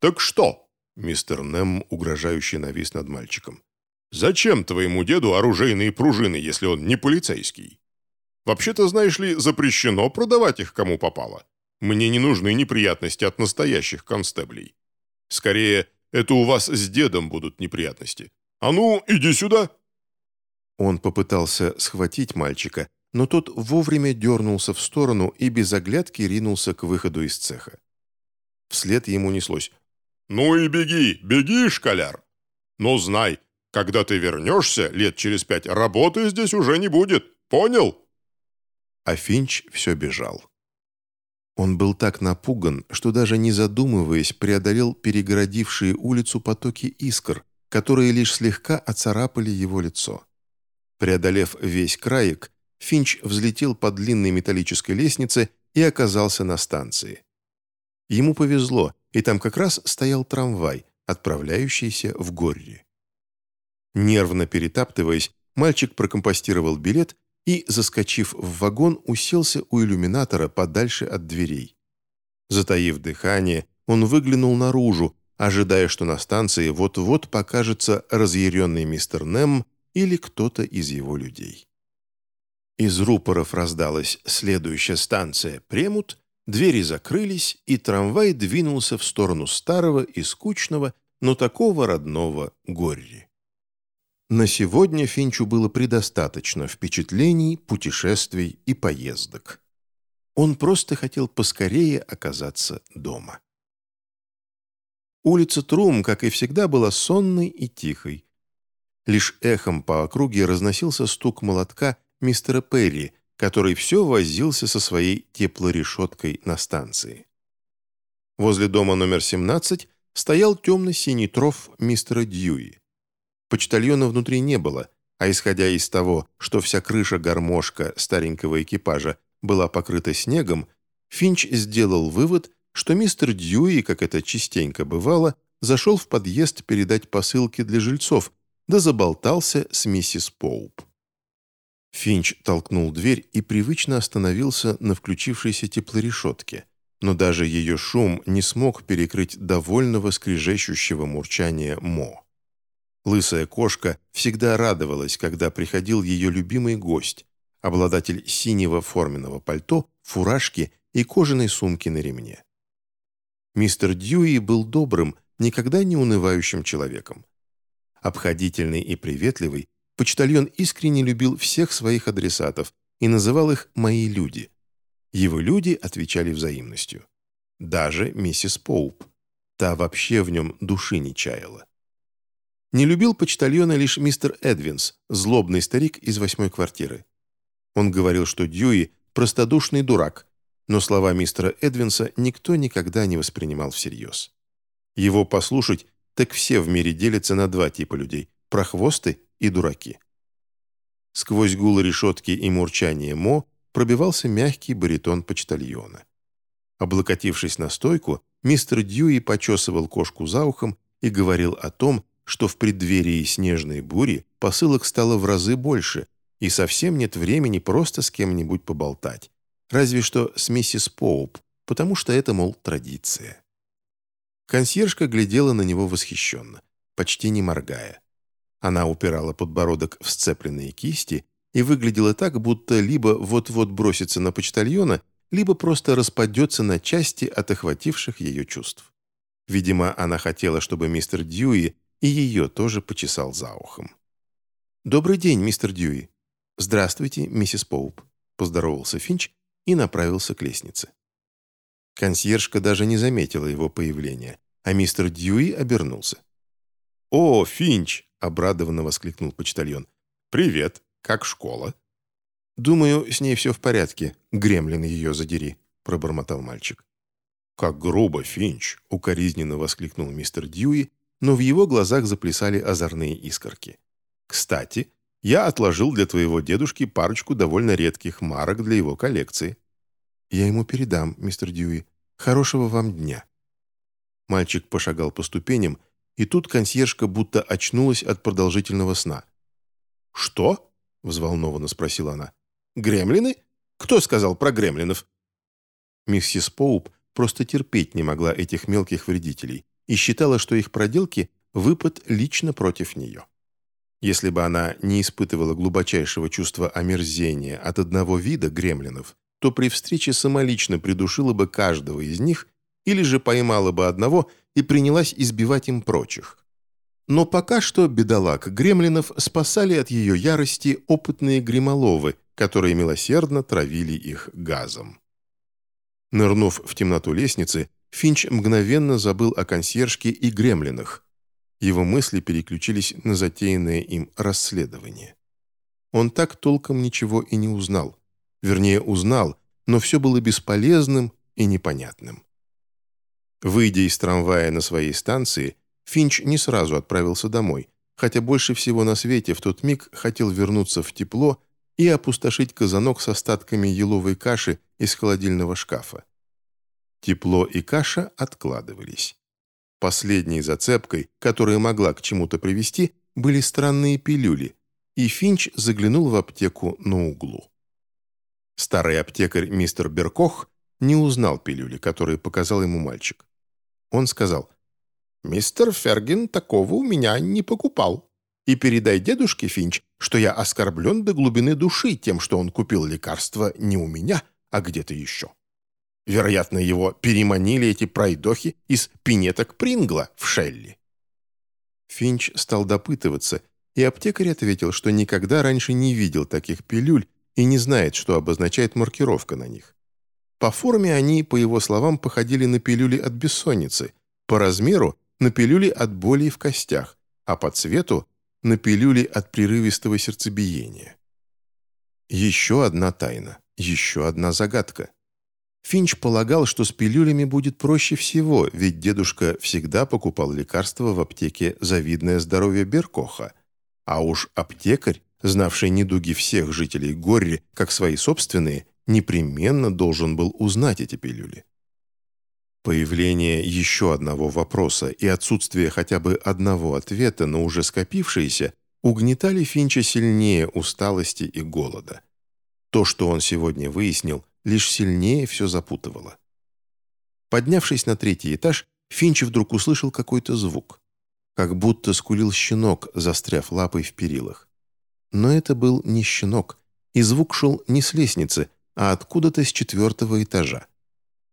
«Так что?» — мистер Нем угрожающе навис над мальчиком. «Зачем твоему деду оружейные пружины, если он не полицейский? Вообще-то, знаешь ли, запрещено продавать их кому попало. Мне не нужны неприятности от настоящих констеблей. Скорее, это у вас с дедом будут неприятности. А ну, иди сюда!» Он попытался схватить мальчика, но тот вовремя дернулся в сторону и без оглядки ринулся к выходу из цеха. Вслед ему неслось. «Ну и беги, беги, школяр! Но знай, когда ты вернешься лет через пять, работы здесь уже не будет, понял?» А Финч все бежал. Он был так напуган, что даже не задумываясь, преодолел перегородившие улицу потоки искр, которые лишь слегка оцарапали его лицо. Преодолев весь краек, Финч взлетел по длинной металлической лестнице и оказался на станции. Ему повезло, и там как раз стоял трамвай, отправляющийся в Горри. Нервно перетаптываясь, мальчик прокомпостировал билет и, заскочив в вагон, уселся у иллюминатора подальше от дверей. Затаив дыхание, он выглянул наружу, ожидая, что на станции вот-вот покажется разъяренный мистер Нем или кто-то из его людей. Из рупоров раздалась следующая станция «Премут», двери закрылись, и трамвай двинулся в сторону старого и скучного, но такого родного Горри. На сегодня Финчу было предостаточно впечатлений, путешествий и поездок. Он просто хотел поскорее оказаться дома. Улица Трум, как и всегда, была сонной и тихой. Лишь эхом по округе разносился стук молотка мистера Перри, который все возился со своей теплорешеткой на станции. Возле дома номер 17 стоял темно-синий троф мистера Дьюи. Почтальона внутри не было, а исходя из того, что вся крыша-гармошка старенького экипажа была покрыта снегом, Финч сделал вывод, что мистер Дьюи, как это частенько бывало, зашел в подъезд передать посылки для жильцов, да заболтался с миссис Поуп. Финч толкнул дверь и привычно остановился на включившейся теплорешетке, но даже ее шум не смог перекрыть довольного скрежещущего мурчания Мо. Лысая кошка всегда радовалась, когда приходил ее любимый гость, обладатель синего форменного пальто, фуражки и кожаной сумки на ремне. Мистер Дьюи был добрым, никогда не унывающим человеком. Обходительный и приветливый, почтальон искренне любил всех своих адресатов и называл их «мои люди». Его люди отвечали взаимностью. Даже миссис Поуп. Та вообще в нем души не чаяла. Не любил почтальона лишь мистер Эдвинс, злобный старик из восьмой квартиры. Он говорил, что Дьюи – простодушный дурак, но слова мистера Эдвинса никто никогда не воспринимал всерьез. Его послушать, так все в мире делятся на два типа людей – прохвосты и дураки. Сквозь гул решетки и мурчание Мо пробивался мягкий баритон почтальона. Облокотившись на стойку, мистер Дьюи почесывал кошку за ухом и говорил о том, что в преддверии снежной бури посылок стало в разы больше, и совсем нет времени просто с кем-нибудь поболтать. Разве что с миссис Поуп, потому что это, мол, традиция. Консьержка глядела на него восхищенно, почти не моргая. Она упирала подбородок в сцепленные кисти и выглядела так, будто либо вот-вот бросится на почтальона, либо просто распадется на части от охвативших ее чувств. Видимо, она хотела, чтобы мистер Дьюи и ее тоже почесал за ухом. «Добрый день, мистер Дьюи». «Здравствуйте, миссис Поуп», — поздоровался Финч и направился к лестнице. Консьержка даже не заметила его появления, а мистер Дьюи обернулся. «О, Финч!» — обрадованно воскликнул почтальон. «Привет! Как школа?» «Думаю, с ней все в порядке. Гремлин ее задери», — пробормотал мальчик. «Как грубо, Финч!» — укоризненно воскликнул мистер Дьюи, но в его глазах заплясали озорные искорки. «Кстати, я отложил для твоего дедушки парочку довольно редких марок для его коллекции». «Я ему передам, мистер Дьюи. Хорошего вам дня». Мальчик пошагал по ступеням, и тут консьержка будто очнулась от продолжительного сна. «Что?» — взволнованно спросила она. «Гремлины? Кто сказал про гремлинов?» Миссис Поуп просто терпеть не могла этих мелких вредителей и считала, что их проделки – выпад лично против нее. Если бы она не испытывала глубочайшего чувства омерзения от одного вида гремлинов, то при встрече самолично придушила бы каждого из них или же поймала бы одного и принялась избивать им прочих. Но пока что бедолаг гремлинов спасали от ее ярости опытные гремоловы, которые милосердно травили их газом. Нырнув в темноту лестницы, Финч мгновенно забыл о консьержке и гремлинах. Его мысли переключились на затеянное им расследование. Он так толком ничего и не узнал. Вернее, узнал, но все было бесполезным и непонятным. Выйдя из трамвая на своей станции, Финч не сразу отправился домой, хотя больше всего на свете в тот миг хотел вернуться в тепло и опустошить казанок с остатками еловой каши из холодильного шкафа. Тепло и каша откладывались. Последней зацепкой, которая могла к чему-то привести, были странные пилюли, и Финч заглянул в аптеку на углу. Старый аптекарь мистер Беркох не узнал пилюли, которые показал ему мальчик. Он сказал, «Мистер Фергин такого у меня не покупал. И передай дедушке Финч, что я оскорблен до глубины души тем, что он купил лекарство не у меня, а где-то еще». Вероятно, его переманили эти пройдохи из пинеток Прингла в Шелли. Финч стал допытываться, и аптекарь ответил, что никогда раньше не видел таких пилюль и не знает, что обозначает маркировка на них. По форме они, по его словам, походили на пилюли от бессонницы, по размеру – на пилюли от боли в костях, а по цвету – на пилюли от прерывистого сердцебиения. Еще одна тайна, еще одна загадка. Финч полагал, что с пилюлями будет проще всего, ведь дедушка всегда покупал лекарства в аптеке «Завидное здоровье Беркоха». А уж аптекарь, знавший недуги всех жителей Горри, как свои собственные, непременно должен был узнать эти пилюли. Появление еще одного вопроса и отсутствие хотя бы одного ответа на уже скопившиеся угнетали Финча сильнее усталости и голода. То, что он сегодня выяснил, лишь сильнее все запутывало. Поднявшись на третий этаж, Финч вдруг услышал какой-то звук. Как будто скулил щенок, застряв лапой в перилах. Но это был не щенок, и звук шел не с лестницы, а откуда-то с четвертого этажа.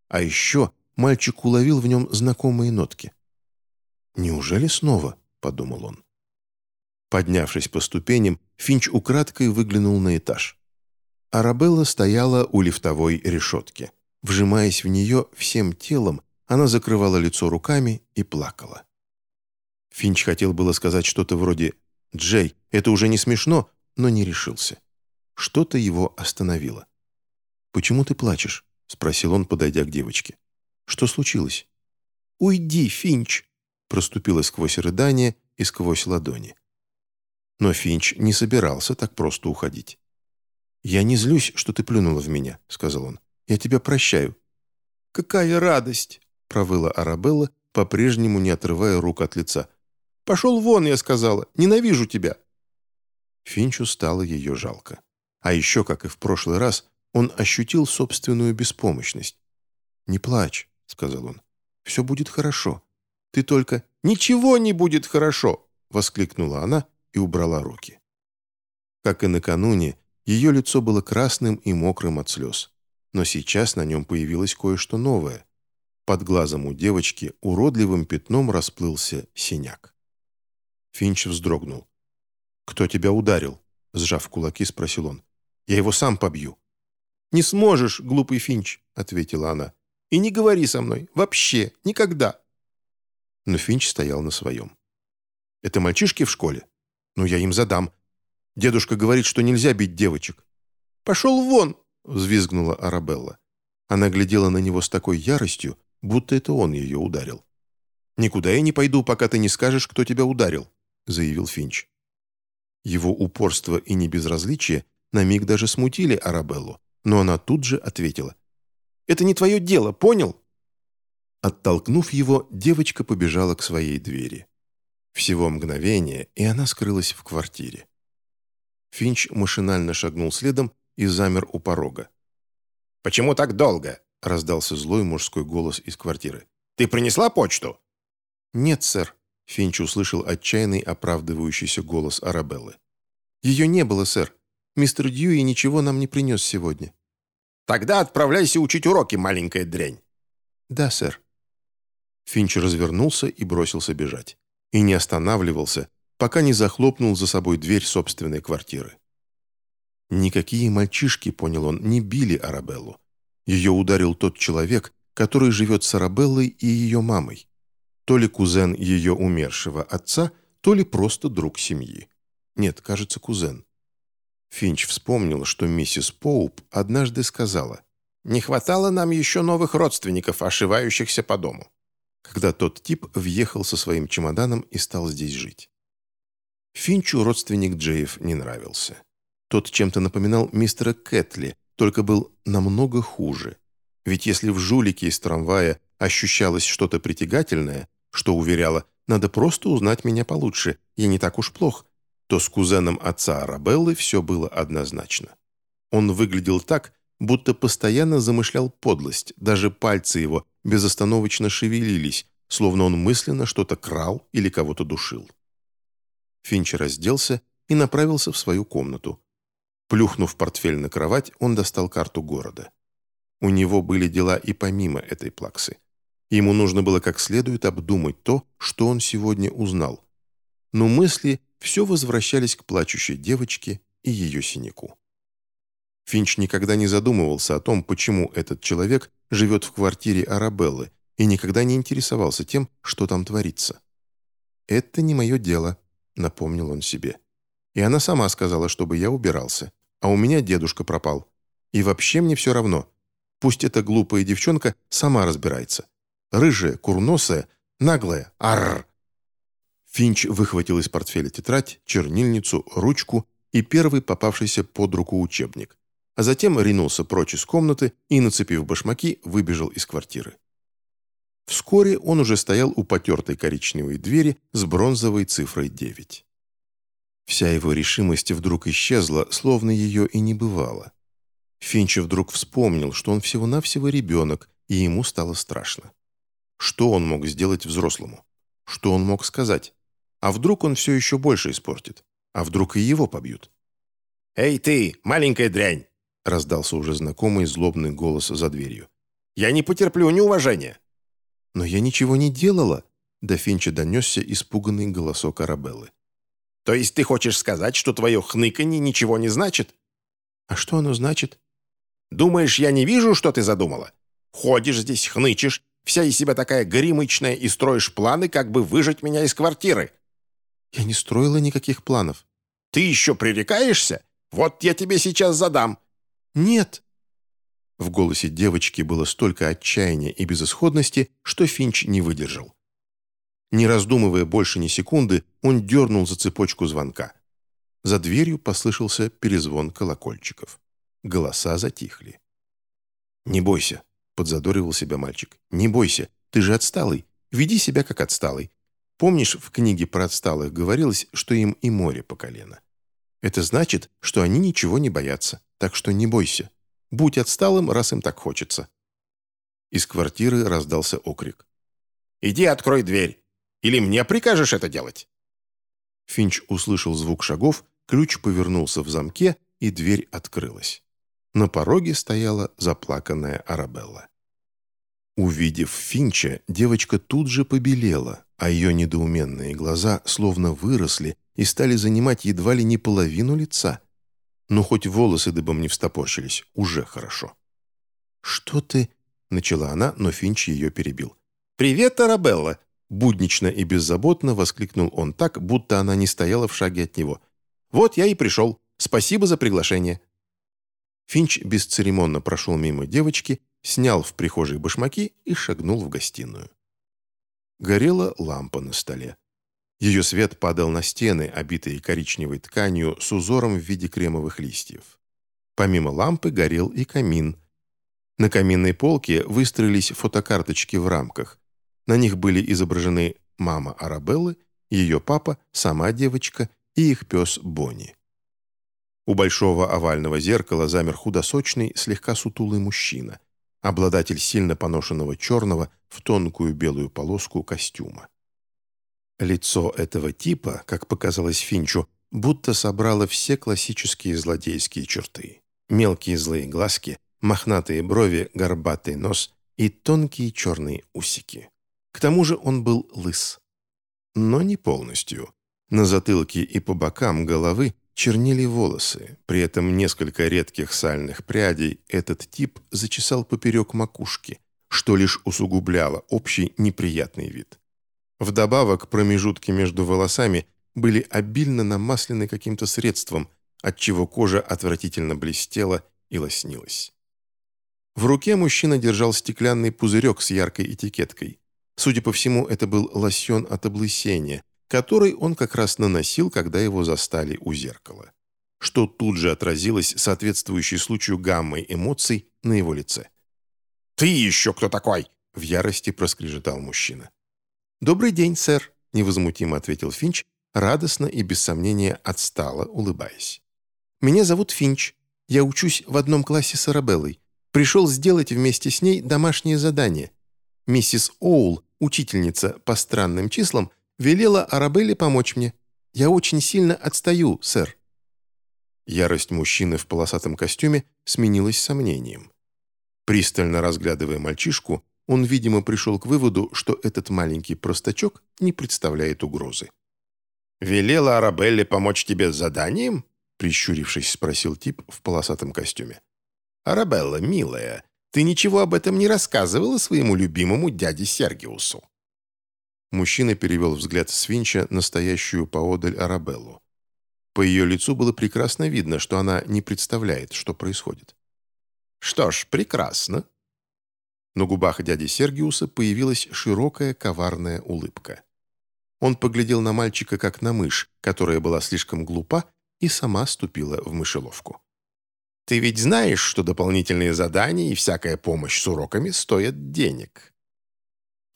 А еще мальчик уловил в нем знакомые нотки. «Неужели снова?» — подумал он. Поднявшись по ступеням, Финч украдкой выглянул на этаж. Арабелла стояла у лифтовой решетки. Вжимаясь в нее всем телом, она закрывала лицо руками и плакала. Финч хотел было сказать что-то вроде «Джей, это уже не смешно», но не решился. Что-то его остановило. «Почему ты плачешь?» — спросил он, подойдя к девочке. «Что случилось?» «Уйди, Финч!» — проступило сквозь рыдание и сквозь ладони. Но Финч не собирался так просто уходить. «Я не злюсь, что ты плюнула в меня», — сказал он. «Я тебя прощаю». «Какая радость!» — провыла Арабелла, по-прежнему не отрывая рук от лица. «Пошел вон, я сказала! Ненавижу тебя!» Финчу стало ее жалко. А еще, как и в прошлый раз, он ощутил собственную беспомощность. «Не плачь», — сказал он. «Все будет хорошо. Ты только...» «Ничего не будет хорошо!» — воскликнула она и убрала руки. Как и накануне, ее лицо было красным и мокрым от слез. Но сейчас на нем появилось кое-что новое. Под глазом у девочки уродливым пятном расплылся синяк. Финч вздрогнул. «Кто тебя ударил?» Сжав кулаки, спросил он. «Я его сам побью». «Не сможешь, глупый Финч», — ответила она. «И не говори со мной. Вообще. Никогда». Но Финч стоял на своем. «Это мальчишки в школе? Ну, я им задам. Дедушка говорит, что нельзя бить девочек». «Пошел вон!» — взвизгнула Арабелла. Она глядела на него с такой яростью, будто это он ее ударил. «Никуда я не пойду, пока ты не скажешь, кто тебя ударил», — заявил Финч. Его упорство и небезразличие на миг даже смутили Арабеллу, но она тут же ответила. «Это не твое дело, понял?» Оттолкнув его, девочка побежала к своей двери. Всего мгновение, и она скрылась в квартире. Финч машинально шагнул следом и замер у порога. «Почему так долго?» — раздался злой мужской голос из квартиры. «Ты принесла почту?» «Нет, сэр», — Финч услышал отчаянный оправдывающийся голос Арабеллы. «Ее не было, сэр. Мистер Дьюи ничего нам не принес сегодня». «Тогда отправляйся учить уроки, маленькая дрянь». «Да, сэр». Финч развернулся и бросился бежать. И не останавливался, пока не захлопнул за собой дверь собственной квартиры. Никакие мальчишки, понял он, не били Арабеллу. Ее ударил тот человек, который живет с Арабеллой и ее мамой. То ли кузен ее умершего отца, то ли просто друг семьи. Нет, кажется, кузен. Финч вспомнил, что миссис Поуп однажды сказала, «Не хватало нам еще новых родственников, ошивающихся по дому», когда тот тип въехал со своим чемоданом и стал здесь жить. Финчу родственник Джеев не нравился. Тот чем-то напоминал мистера Кэтли, только был намного хуже. Ведь если в жулике из трамвая ощущалось что-то притягательное, что уверяло «надо просто узнать меня получше, я не так уж плох», то с кузеном отца Арабеллы все было однозначно. Он выглядел так, будто постоянно замышлял подлость, даже пальцы его безостановочно шевелились, словно он мысленно что-то крал или кого-то душил. Финч разделся и направился в свою комнату. Плюхнув портфель на кровать, он достал карту города. У него были дела и помимо этой плаксы. Ему нужно было как следует обдумать то, что он сегодня узнал. Но мысли все возвращались к плачущей девочке и ее синяку. Финч никогда не задумывался о том, почему этот человек живет в квартире Арабеллы, и никогда не интересовался тем, что там творится. «Это не мое дело», — напомнил он себе. «И она сама сказала, чтобы я убирался, а у меня дедушка пропал. И вообще мне все равно. Пусть эта глупая девчонка сама разбирается. Рыжая, курносая, наглая, арр!» Финч выхватил из портфеля тетрадь, чернильницу, ручку и первый попавшийся под руку учебник, а затем ринулся прочь из комнаты и, нацепив башмаки, выбежал из квартиры. Вскоре он уже стоял у потертой коричневой двери с бронзовой цифрой 9. Вся его решимость вдруг исчезла, словно ее и не бывало. Финч вдруг вспомнил, что он всего-навсего ребенок, и ему стало страшно. Что он мог сделать взрослому? Что он мог сказать? А вдруг он все еще больше испортит? А вдруг и его побьют? «Эй ты, маленькая дрянь!» раздался уже знакомый злобный голос за дверью. «Я не потерплю неуважения!» «Но я ничего не делала!» До Финча донесся испуганный голосок Арабеллы. «То есть ты хочешь сказать, что твое хныканье ничего не значит?» «А что оно значит?» «Думаешь, я не вижу, что ты задумала? Ходишь здесь, хнычешь, вся из себя такая горемычная и строишь планы, как бы выжить меня из квартиры». «Я не строила никаких планов». «Ты еще пререкаешься? Вот я тебе сейчас задам». «Нет». В голосе девочки было столько отчаяния и безысходности, что Финч не выдержал. Не раздумывая больше ни секунды, он дернул за цепочку звонка. За дверью послышался перезвон колокольчиков. Голоса затихли. «Не бойся», — подзадоривал себя мальчик. «Не бойся, ты же отсталый. Веди себя как отсталый. Помнишь, в книге про отсталых говорилось, что им и море по колено? Это значит, что они ничего не боятся, так что не бойся. Будь отсталым, раз им так хочется». Из квартиры раздался окрик. «Иди открой дверь!» Или мне прикажешь это делать?» Финч услышал звук шагов, ключ повернулся в замке, и дверь открылась. На пороге стояла заплаканная Арабелла. Увидев Финча, девочка тут же побелела, а ее недоуменные глаза словно выросли и стали занимать едва ли не половину лица. Но хоть волосы дыбом не встопорщились, уже хорошо. «Что ты...» — начала она, но Финч ее перебил. «Привет, Арабелла! Буднично и беззаботно воскликнул он так, будто она не стояла в шаге от него. «Вот я и пришел. Спасибо за приглашение». Финч бесцеремонно прошел мимо девочки, снял в прихожей башмаки и шагнул в гостиную. Горела лампа на столе. Ее свет падал на стены, обитые коричневой тканью с узором в виде кремовых листьев. Помимо лампы горел и камин. На каминной полке выстроились фотокарточки в рамках. На них были изображены мама Арабеллы, ее папа, сама девочка и их пес Бонни. У большого овального зеркала замер худосочный, слегка сутулый мужчина, обладатель сильно поношенного черного в тонкую белую полоску костюма. Лицо этого типа, как показалось Финчу, будто собрало все классические злодейские черты. Мелкие злые глазки, мохнатые брови, горбатый нос и тонкие черные усики. К тому же он был лыс. Но не полностью. На затылке и по бокам головы чернили волосы, при этом несколько редких сальных прядей этот тип зачесал поперек макушки, что лишь усугубляло общий неприятный вид. Вдобавок промежутки между волосами были обильно намаслены каким-то средством, отчего кожа отвратительно блестела и лоснилась. В руке мужчина держал стеклянный пузырек с яркой этикеткой. Судя по всему, это был лосьон от облысения, который он как раз наносил, когда его застали у зеркала. Что тут же отразилось соответствующей случаю гаммой эмоций на его лице. «Ты еще кто такой?» — в ярости проскрежетал мужчина. «Добрый день, сэр», — невозмутимо ответил Финч, радостно и без сомнения отстало, улыбаясь. «Меня зовут Финч. Я учусь в одном классе с Арабеллой. Пришел сделать вместе с ней домашнее задание. Миссис Оул, учительница по странным числам, велела Арабелле помочь мне. Я очень сильно отстаю, сэр». Ярость мужчины в полосатом костюме сменилась сомнением. Пристально разглядывая мальчишку, он, видимо, пришел к выводу, что этот маленький простачок не представляет угрозы. «Велела Арабелле помочь тебе с заданием?» прищурившись, спросил тип в полосатом костюме. «Арабелла, милая, ты ничего об этом не рассказывала своему любимому дяде Сергиусу?» Мужчина перевел взгляд с Винча на стоящую поодаль Арабеллу. По ее лицу было прекрасно видно, что она не представляет, что происходит. «Что ж, прекрасно». На губах дяди Сергиуса появилась широкая коварная улыбка. Он поглядел на мальчика, как на мышь, которая была слишком глупа и сама ступила в мышеловку. Ты ведь знаешь, что дополнительные задания и всякая помощь с уроками стоят денег».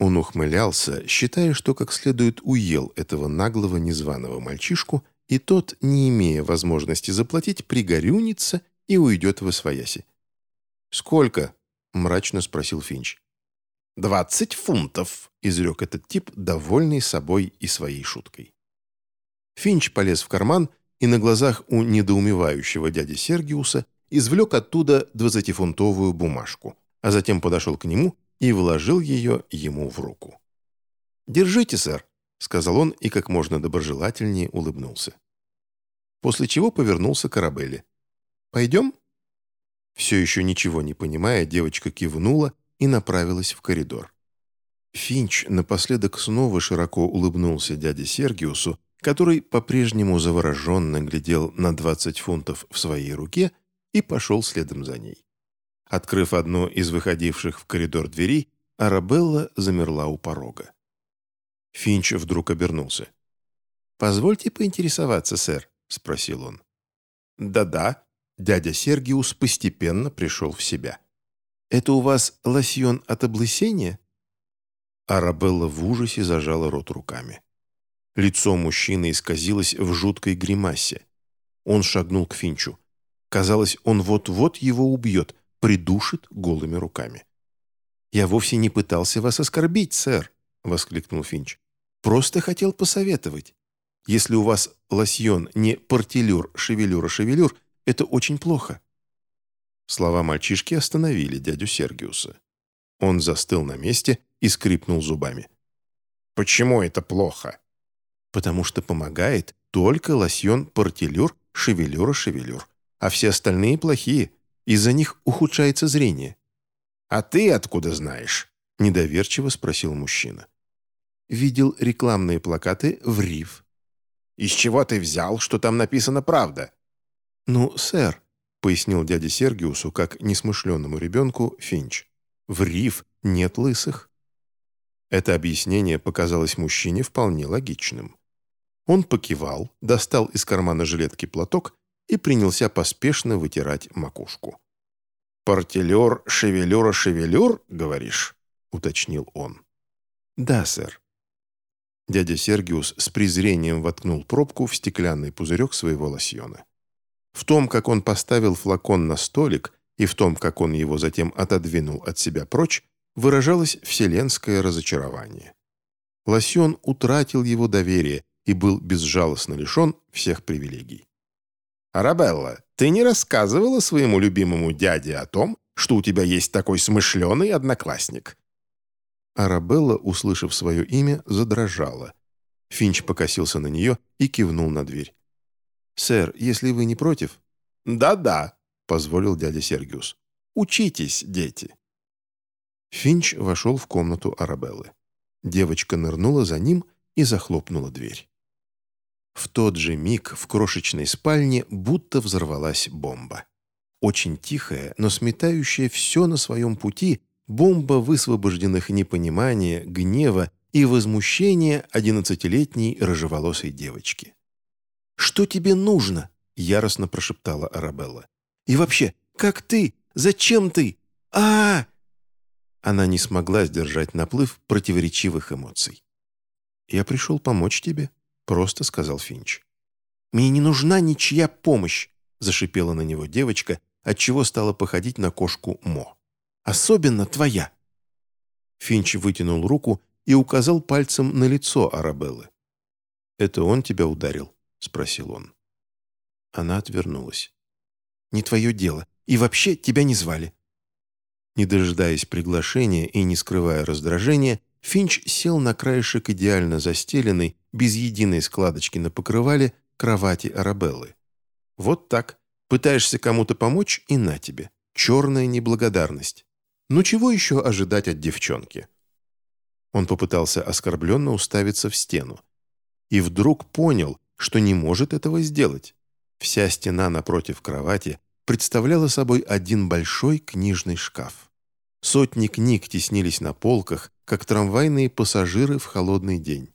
Он ухмылялся, считая, что как следует уел этого наглого незваного мальчишку и тот, не имея возможности заплатить, пригорюнится и уйдет в освояси. «Сколько?» — мрачно спросил Финч. «Двадцать фунтов», — изрек этот тип, довольный собой и своей шуткой. Финч полез в карман и на глазах у недоумевающего дяди Сергиуса извлек оттуда двадцатифунтовую бумажку, а затем подошел к нему и вложил ее ему в руку. «Держите, сэр», — сказал он и как можно доброжелательнее улыбнулся. После чего повернулся к Арабелле. «Пойдем?» Все еще ничего не понимая, девочка кивнула и направилась в коридор. Финч напоследок снова широко улыбнулся дяде Сергиусу, который по-прежнему завороженно глядел на 20 фунтов в своей руке и пошел следом за ней. Открыв одну из выходивших в коридор дверей, Арабелла замерла у порога. Финч вдруг обернулся. «Позвольте поинтересоваться, сэр», — спросил он. «Да-да», — дядя Сергиус постепенно пришел в себя. «Это у вас лосьон от облысения?» Арабелла в ужасе зажала рот руками. Лицо мужчины исказилось в жуткой гримасе. Он шагнул к Финчу. Казалось, он вот-вот его убьет, придушит голыми руками. «Я вовсе не пытался вас оскорбить, сэр», — воскликнул Финч. «Просто хотел посоветовать. Если у вас лосьон не портилюр, шевелюра, шевелюр, это очень плохо». Слова мальчишки остановили дядю Сергиуса. Он застыл на месте и скрипнул зубами. «Почему это плохо?» «Потому что помогает только лосьон портилюр, шевелюра, шевелюр, а все остальные плохие. Из-за них ухудшается зрение». «А ты откуда знаешь?» – недоверчиво спросил мужчина. «Видел рекламные плакаты в РИФ». «Из чего ты взял, что там написано правда?» «Ну, сэр», — пояснил дядя Сергиусу, как несмышленному ребенку, Финч. «В РИФ нет лысых». Это объяснение показалось мужчине вполне логичным. Он покивал, достал из кармана жилетки платок и принялся поспешно вытирать макушку. «Портелер, шевелюра, шевелюр, говоришь?» — уточнил он. «Да, сэр». Дядя Сергиус с презрением воткнул пробку в стеклянный пузырек своего лосьона. В том, как он поставил флакон на столик, и в том, как он его затем отодвинул от себя прочь, выражалось вселенское разочарование. Лосьон утратил его доверие и был безжалостно лишен всех привилегий. «Арабелла, ты не рассказывала своему любимому дяде о том, что у тебя есть такой смышленый одноклассник?» Арабелла, услышав свое имя, задрожала. Финч покосился на нее и кивнул на дверь. «Сэр, если вы не против...» «Да-да», — позволил дядя Сергиус. «Учитесь, дети». Финч вошел в комнату Арабеллы. Девочка нырнула за ним и захлопнула дверь. В тот же миг в крошечной спальне будто взорвалась бомба. Очень тихая, но сметающая все на своем пути, бомба высвобожденных непонимания, гнева и возмущения одиннадцатилетней рыжеволосой девочки. «Что тебе нужно?» — яростно прошептала Арабелла. «И вообще, как ты? Зачем ты? а, Она не смогла сдержать наплыв противоречивых эмоций. «Я пришел помочь тебе», просто сказал Финч. «Мне не нужна ничья помощь», — зашипела на него девочка, отчего стала походить на кошку Мо. «Особенно твоя». Финч вытянул руку и указал пальцем на лицо Арабеллы. «Это он тебя ударил?» — спросил он. Она отвернулась. «Не твое дело. И вообще тебя не звали». Не дожидаясь приглашения и не скрывая раздражения, Финч сел на краешек идеально застеленной, без единой складочки на покрывале, кровати Арабеллы. Вот так. Пытаешься кому-то помочь, и на тебе. Черная неблагодарность. Ну чего еще ожидать от девчонки? Он попытался оскорбленно уставиться в стену. И вдруг понял, что не может этого сделать. Вся стена напротив кровати представляла собой один большой книжный шкаф. Сотни книг теснились на полках, как трамвайные пассажиры в холодный день.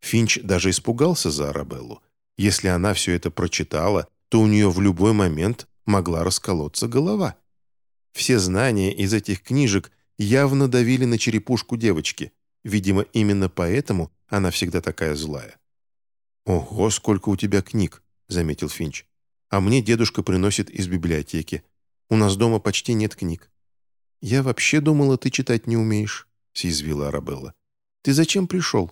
Финч даже испугался за Арабеллу. Если она все это прочитала, то у нее в любой момент могла расколоться голова. Все знания из этих книжек явно давили на черепушку девочки. Видимо, именно поэтому она всегда такая злая. «Ого, сколько у тебя книг!» — заметил Финч. «А мне дедушка приносит из библиотеки. У нас дома почти нет книг». «Я вообще думала, ты читать не умеешь», — съязвила Арабелла. «Ты зачем пришел?»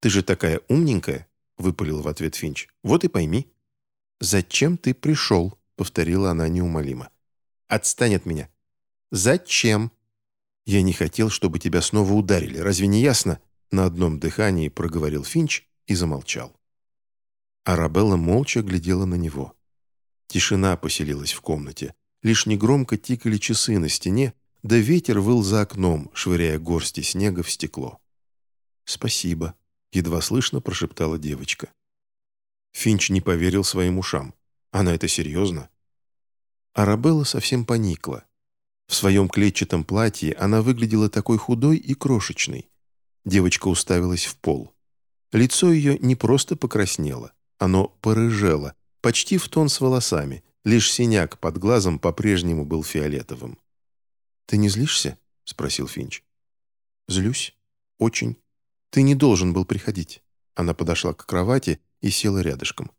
«Ты же такая умненькая», — выпалил в ответ Финч. «Вот и пойми». «Зачем ты пришел?» — повторила она неумолимо. «Отстань от меня». «Зачем?» «Я не хотел, чтобы тебя снова ударили. Разве не ясно?» На одном дыхании проговорил Финч и замолчал. Арабелла молча глядела на него. Тишина поселилась в комнате. Лишь негромко тикали часы на стене, да ветер выл за окном, швыряя горсти снега в стекло. «Спасибо», — едва слышно прошептала девочка. Финч не поверил своим ушам. Она это серьезно? Арабелла совсем поникла. В своем клетчатом платье она выглядела такой худой и крошечной. Девочка уставилась в пол. Лицо ее не просто покраснело, оно порыжело, почти в тон с волосами, лишь синяк под глазом по-прежнему был фиолетовым. «Ты не злишься?» — спросил Финч. «Злюсь. Очень. Ты не должен был приходить». Она подошла к кровати и села рядышком.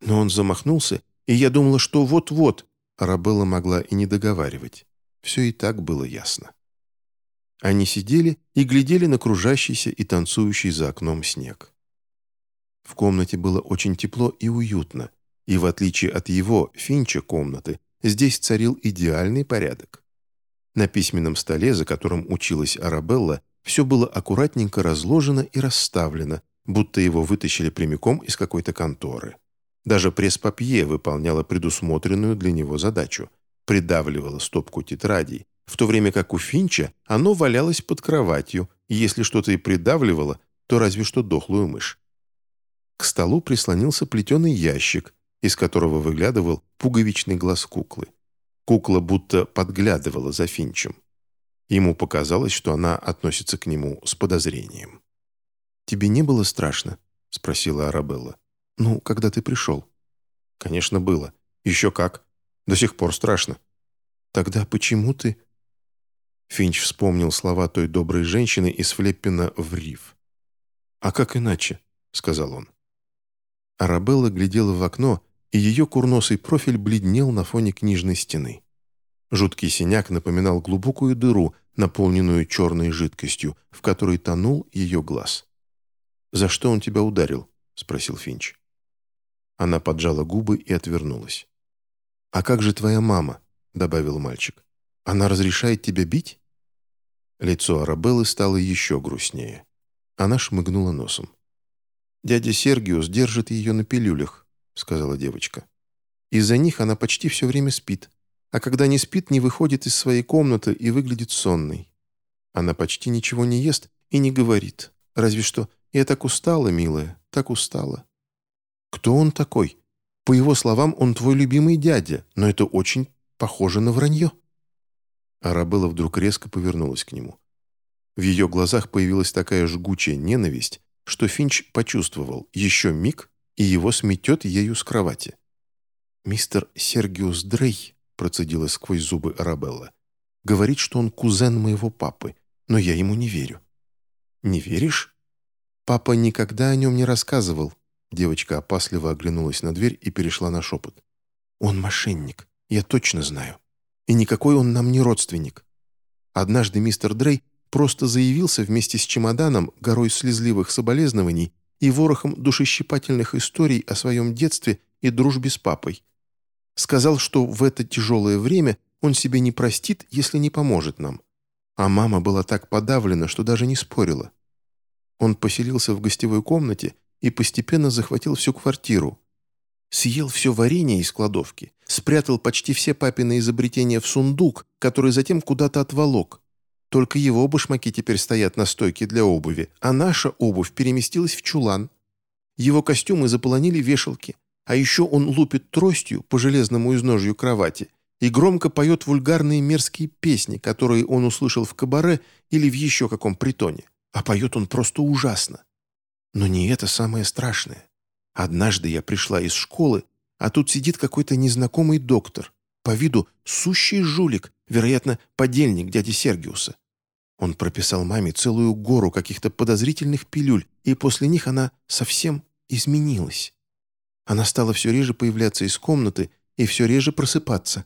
Но он замахнулся, и я думала, что вот-вот. Арабелла могла и не договаривать. Все и так было ясно. Они сидели и глядели на кружащийся и танцующий за окном снег. В комнате было очень тепло и уютно, и в отличие от его, Финча, комнаты, здесь царил идеальный порядок. На письменном столе, за которым училась Арабелла, все было аккуратненько разложено и расставлено, будто его вытащили прямиком из какой-то конторы. Даже пресс-папье выполняла предусмотренную для него задачу, придавливала стопку тетрадей, в то время как у Финча оно валялось под кроватью, и если что-то и придавливало, то разве что дохлую мышь. К столу прислонился плетеный ящик, из которого выглядывал пуговичный глаз куклы. Кукла будто подглядывала за Финчем. Ему показалось, что она относится к нему с подозрением. «Тебе не было страшно?» — спросила Арабелла. «Ну, когда ты пришел?» «Конечно, было. Еще как. До сих пор страшно». «Тогда почему ты...» Финч вспомнил слова той доброй женщины из Флеппина в риф. «А как иначе?» — сказал он. Арабелла глядела в окно, и ее курносый профиль бледнел на фоне книжной стены. Жуткий синяк напоминал глубокую дыру, наполненную черной жидкостью, в которой тонул ее глаз. «За что он тебя ударил?» — спросил Финч. Она поджала губы и отвернулась. «А как же твоя мама?» — добавил мальчик. «Она разрешает тебя бить?» Лицо Арабеллы стало еще грустнее. Она шмыгнула носом. «Дядя Сергиус держит ее на пилюлях», — сказала девочка. «Из-за них она почти все время спит, а когда не спит, не выходит из своей комнаты и выглядит сонной. Она почти ничего не ест и не говорит, разве что «я так устала, милая, так устала». «Кто он такой? По его словам, он твой любимый дядя, но это очень похоже на вранье». Арабелла вдруг резко повернулась к нему. В ее глазах появилась такая жгучая ненависть, что Финч почувствовал еще миг, и его сметет ею с кровати. «Мистер Сергиус Дрей», — процедила сквозь зубы Арабелла, — «говорит, что он кузен моего папы, но я ему не верю». «Не веришь?» «Папа никогда о нем не рассказывал». Девочка опасливо оглянулась на дверь и перешла на шепот. «Он мошенник, я точно знаю. И никакой он нам не родственник. Однажды мистер Дрей просто заявился вместе с чемоданом, горой слезливых соболезнований и ворохом душещипательных историй о своем детстве и дружбе с папой. Сказал, что в это тяжелое время он себе не простит, если не поможет нам. А мама была так подавлена, что даже не спорила. Он поселился в гостевой комнате и постепенно захватил всю квартиру. Съел все варенье из кладовки, спрятал почти все папины изобретения в сундук, который затем куда-то отволок, только его башмаки теперь стоят на стойке для обуви, а наша обувь переместилась в чулан. Его костюмы заполонили вешалки, а еще он лупит тростью по железному изножью кровати и громко поет вульгарные мерзкие песни, которые он услышал в кабаре или в еще каком притоне. А поет он просто ужасно. Но не это самое страшное. Однажды я пришла из школы, а тут сидит какой-то незнакомый доктор, по виду сущий жулик, вероятно, подельник дяди Сергиуса. Он прописал маме целую гору каких-то подозрительных пилюль, и после них она совсем изменилась. Она стала все реже появляться из комнаты и все реже просыпаться.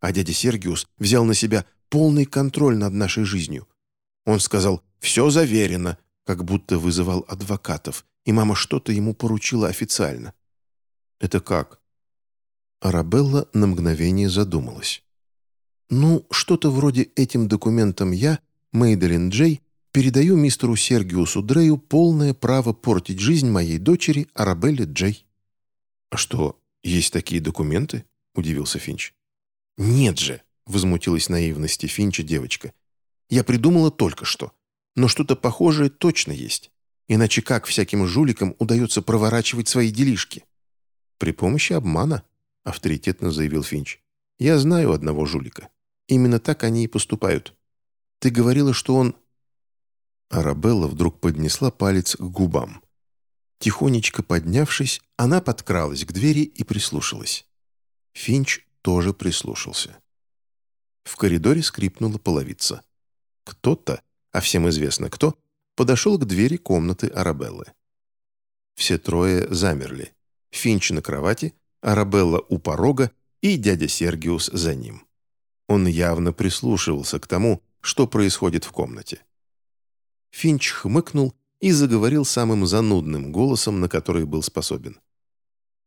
А дядя Сергиус взял на себя полный контроль над нашей жизнью. Он сказал «все заверено», как будто вызывал адвокатов, и мама что-то ему поручила официально. «Это как?» Арабелла на мгновение задумалась. «Ну, что-то вроде этим документом я, Мейделин Джей, передаю мистеру Сергиусу Дрею полное право портить жизнь моей дочери Арабелле Джей». «А что, есть такие документы?» – удивился Финч. «Нет же!» – возмутилась наивности Финча девочка. «Я придумала только что. Но что-то похожее точно есть. Иначе как всяким жуликам удается проворачивать свои делишки?» «При помощи обмана», — авторитетно заявил Финч. «Я знаю одного жулика. Именно так они и поступают. Ты говорила, что он...» Арабелла вдруг поднесла палец к губам. Тихонечко поднявшись, она подкралась к двери и прислушалась. Финч тоже прислушался. В коридоре скрипнула половица. Кто-то, а всем известно кто, подошел к двери комнаты Арабеллы. Все трое замерли. Финч на кровати, Арабелла у порога и дядя Сергиус за ним. Он явно прислушивался к тому, что происходит в комнате. Финч хмыкнул и заговорил самым занудным голосом, на который был способен.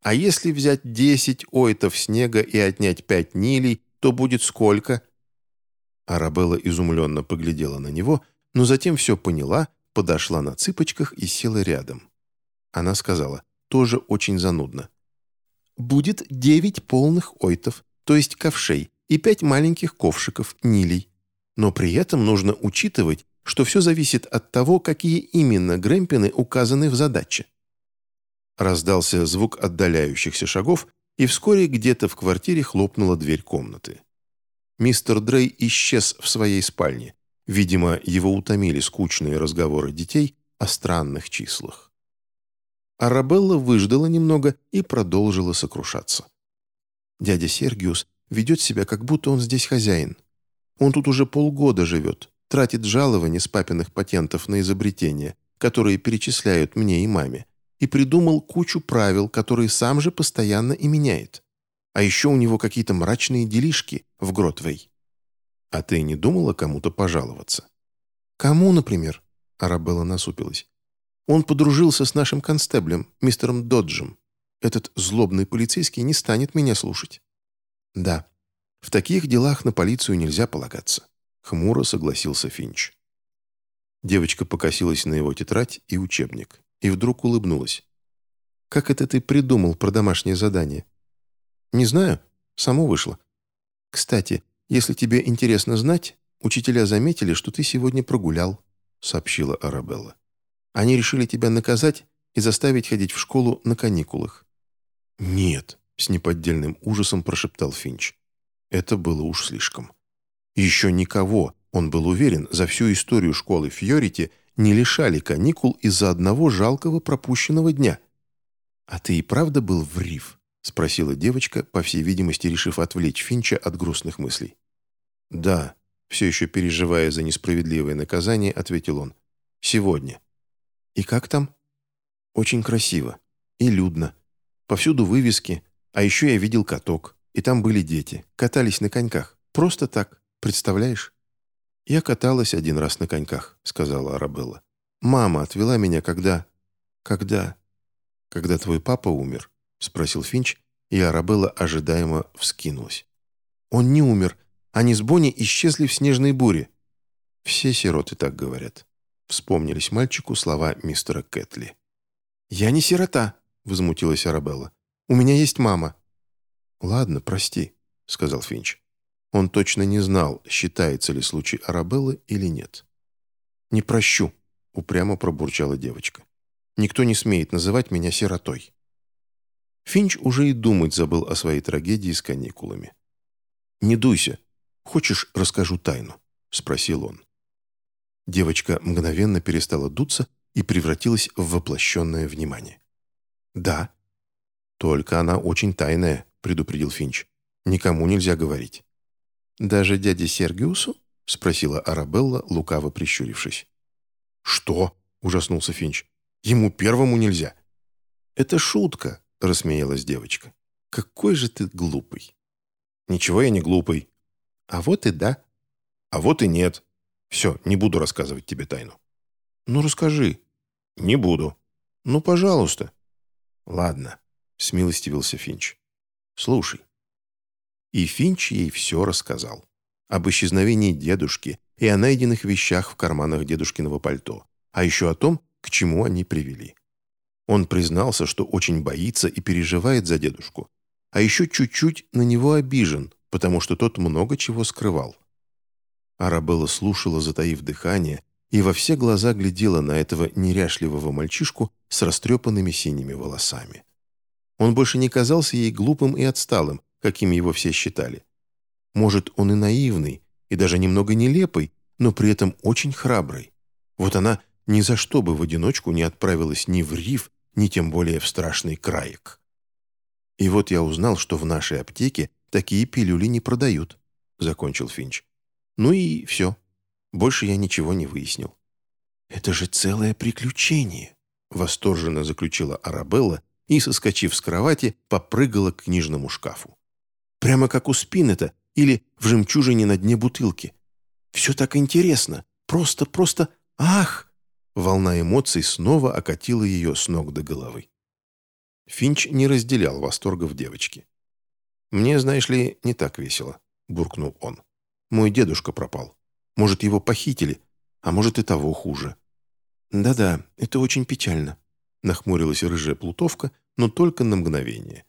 «А если взять десять ойтов снега и отнять пять нилей, то будет сколько?» Арабелла изумленно поглядела на него, но затем все поняла, подошла на цыпочках и села рядом. Она сказала, тоже очень занудно. «Будет девять полных ойтов, то есть ковшей, и пять маленьких ковшиков, нилей. Но при этом нужно учитывать, что все зависит от того, какие именно грэмпины указаны в задаче. Раздался звук отдаляющихся шагов, и вскоре где-то в квартире хлопнула дверь комнаты. Мистер Дрей исчез в своей спальне. Видимо, его утомили скучные разговоры детей о странных числах. Арабелла выждала немного и продолжила сокрушаться. Дядя Сергиус ведет себя, как будто он здесь хозяин. Он тут уже полгода живет, тратит жалования с папиных патентов на изобретения, которые перечисляют мне и маме, и придумал кучу правил, которые сам же постоянно и меняет. А еще у него какие-то мрачные делишки в Гротвей. А ты не думала кому-то пожаловаться? Кому, например? Арабелла насупилась. Он подружился с нашим констеблем, мистером Доджем. Этот злобный полицейский не станет меня слушать. Да, в таких делах на полицию нельзя полагаться. Хмуро согласился Финч. Девочка покосилась на его тетрадь и учебник и вдруг улыбнулась. «Как это ты придумал про домашнее задание?» «Не знаю. Само вышло. Кстати, если тебе интересно знать, учителя заметили, что ты сегодня прогулял», сообщила Арабелла. «Они решили тебя наказать и заставить ходить в школу на каникулах». «Нет», — с неподдельным ужасом прошептал Финч. Это было уж слишком. Еще никого, он был уверен, за всю историю школы Фьорити не лишали каникул из-за одного жалкого пропущенного дня. «А ты и правда был в Риф?» — спросила девочка, по всей видимости, решив отвлечь Финча от грустных мыслей. «Да», — все еще переживая за несправедливое наказание, ответил он. «Сегодня». «И как там?» «Очень красиво. И людно. Повсюду вывески. А еще я видел каток. И там были дети. Катались на коньках. Просто так. Представляешь?» «Я каталась один раз на коньках», — сказала Арабелла. «Мама отвела меня, когда...» «Когда...» «Когда твой папа умер?» — спросил Финч, и Арабелла ожидаемо вскинулась. «Он не умер. Они с Бонни исчезли в снежной буре». «Все сироты так говорят», — вспомнились мальчику слова мистера Кэтли. «Я не сирота», — возмутилась Арабелла. «У меня есть мама». «Ладно, прости», — сказал Финч. Он точно не знал, считается ли случай Арабеллы или нет. «Не прощу», — упрямо пробурчала девочка. «Никто не смеет называть меня сиротой». Финч уже и думать забыл о своей трагедии с каникулами. «Не дуйся. Хочешь, расскажу тайну?» — спросил он. Девочка мгновенно перестала дуться и превратилась в воплощенное внимание. «Да». «Только она очень тайная», — предупредил Финч. «Никому нельзя говорить». «Даже дяде Сергиусу?» — спросила Арабелла, лукаво прищурившись. «Что?» — ужаснулся Финч. «Ему первому нельзя». «Это шутка», — рассмеялась девочка. «Какой же ты глупый». «Ничего я не глупый». «А вот и да». «А вот и нет. Все, не буду рассказывать тебе тайну». «Ну, расскажи». «Не буду». «Ну, пожалуйста». «Ладно», — смилостивился Финч. «Слушай». И Финч ей все рассказал. Об исчезновении дедушки и о найденных вещах в карманах дедушкиного пальто, а еще о том, к чему они привели. Он признался, что очень боится и переживает за дедушку, а еще чуть-чуть на него обижен, потому что тот много чего скрывал. Арабелла слушала, затаив дыхание, и во все глаза глядела на этого неряшливого мальчишку с растрепанными синими волосами. Он больше не казался ей глупым и отсталым, каким его все считали. Может, он и наивный, и даже немного нелепый, но при этом очень храбрый. Вот она ни за что бы в одиночку не отправилась ни в риф, ни тем более в страшный краек. И вот я узнал, что в нашей аптеке такие пилюли не продают», — закончил Финч. «Ну и все. Больше я ничего не выяснил». «Это же целое приключение», — восторженно заключила Арабелла и, соскочив с кровати, попрыгала к книжному шкафу. «Прямо как у Спинета или в жемчужине на дне бутылки. Все так интересно. Просто, просто... Ах!» Волна эмоций снова окатила ее с ног до головы. Финч не разделял восторгов девочки. «Мне, знаешь ли, не так весело», — буркнул он. «Мой дедушка пропал. Может, его похитили, а может и того хуже». «Да-да, это очень печально», — нахмурилась рыжая плутовка, но только на мгновение.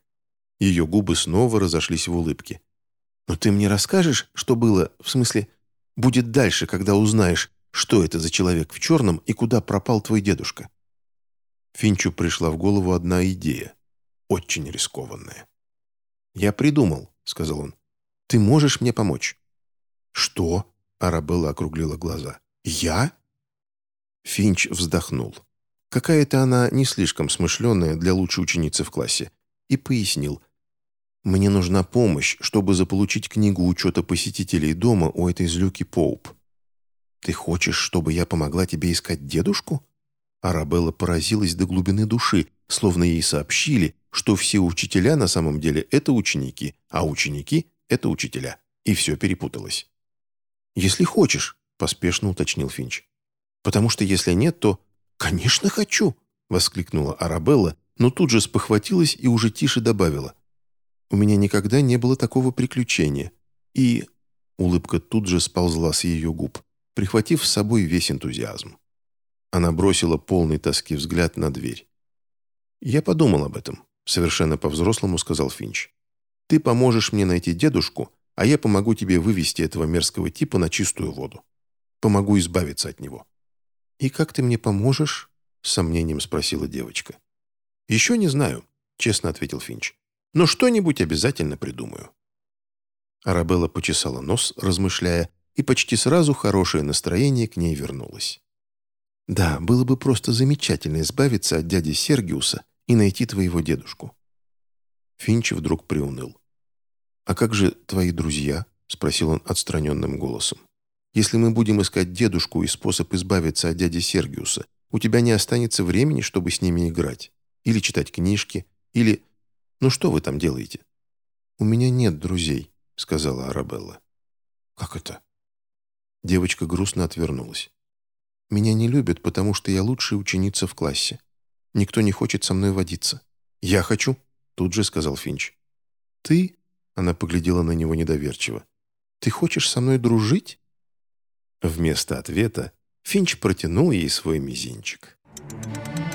Ее губы снова разошлись в улыбке. «Но ты мне расскажешь, что было, в смысле, будет дальше, когда узнаешь, что это за человек в черном и куда пропал твой дедушка?» Финчу пришла в голову одна идея, очень рискованная. «Я придумал», — сказал он. «Ты можешь мне помочь?» «Что?» — Арабелла округлила глаза. «Я?» Финч вздохнул. Какая-то она не слишком смышленая для лучшей ученицы в классе. И пояснил. «Мне нужна помощь, чтобы заполучить книгу учета посетителей дома у этой злюки Поуп». «Ты хочешь, чтобы я помогла тебе искать дедушку?» Арабелла поразилась до глубины души, словно ей сообщили, что все учителя на самом деле это ученики, а ученики — это учителя. И все перепуталось. «Если хочешь», — поспешно уточнил Финч. «Потому что если нет, то...» «Конечно хочу!» — воскликнула Арабелла, но тут же спохватилась и уже тише добавила. «У меня никогда не было такого приключения. И...» Улыбка тут же сползла с ее губ, прихватив с собой весь энтузиазм. Она бросила полный тоски взгляд на дверь. «Я подумал об этом», — совершенно по-взрослому сказал Финч. «Ты поможешь мне найти дедушку, а я помогу тебе вывести этого мерзкого типа на чистую воду. Помогу избавиться от него». «И как ты мне поможешь?» — с сомнением спросила девочка. «Еще не знаю», — честно ответил Финч. «Но что-нибудь обязательно придумаю». Арабелла почесала нос, размышляя, и почти сразу хорошее настроение к ней вернулось. Да, было бы просто замечательно избавиться от дяди Сергиуса и найти твоего дедушку». Финч вдруг приуныл. «А как же твои друзья?» — спросил он отстраненным голосом. «Если мы будем искать дедушку и способ избавиться от дяди Сергиуса, у тебя не останется времени, чтобы с ними играть. Или читать книжки, или... Ну что вы там делаете?» «У меня нет друзей», — сказала Арабелла. «Как это?» Девочка грустно отвернулась. Меня не любят, потому что я лучшая ученица в классе. Никто не хочет со мной водиться. Я хочу, тут же сказал Финч. Ты? Она поглядела на него недоверчиво. Ты хочешь со мной дружить? Вместо ответа Финч протянул ей свой мизинчик. Thank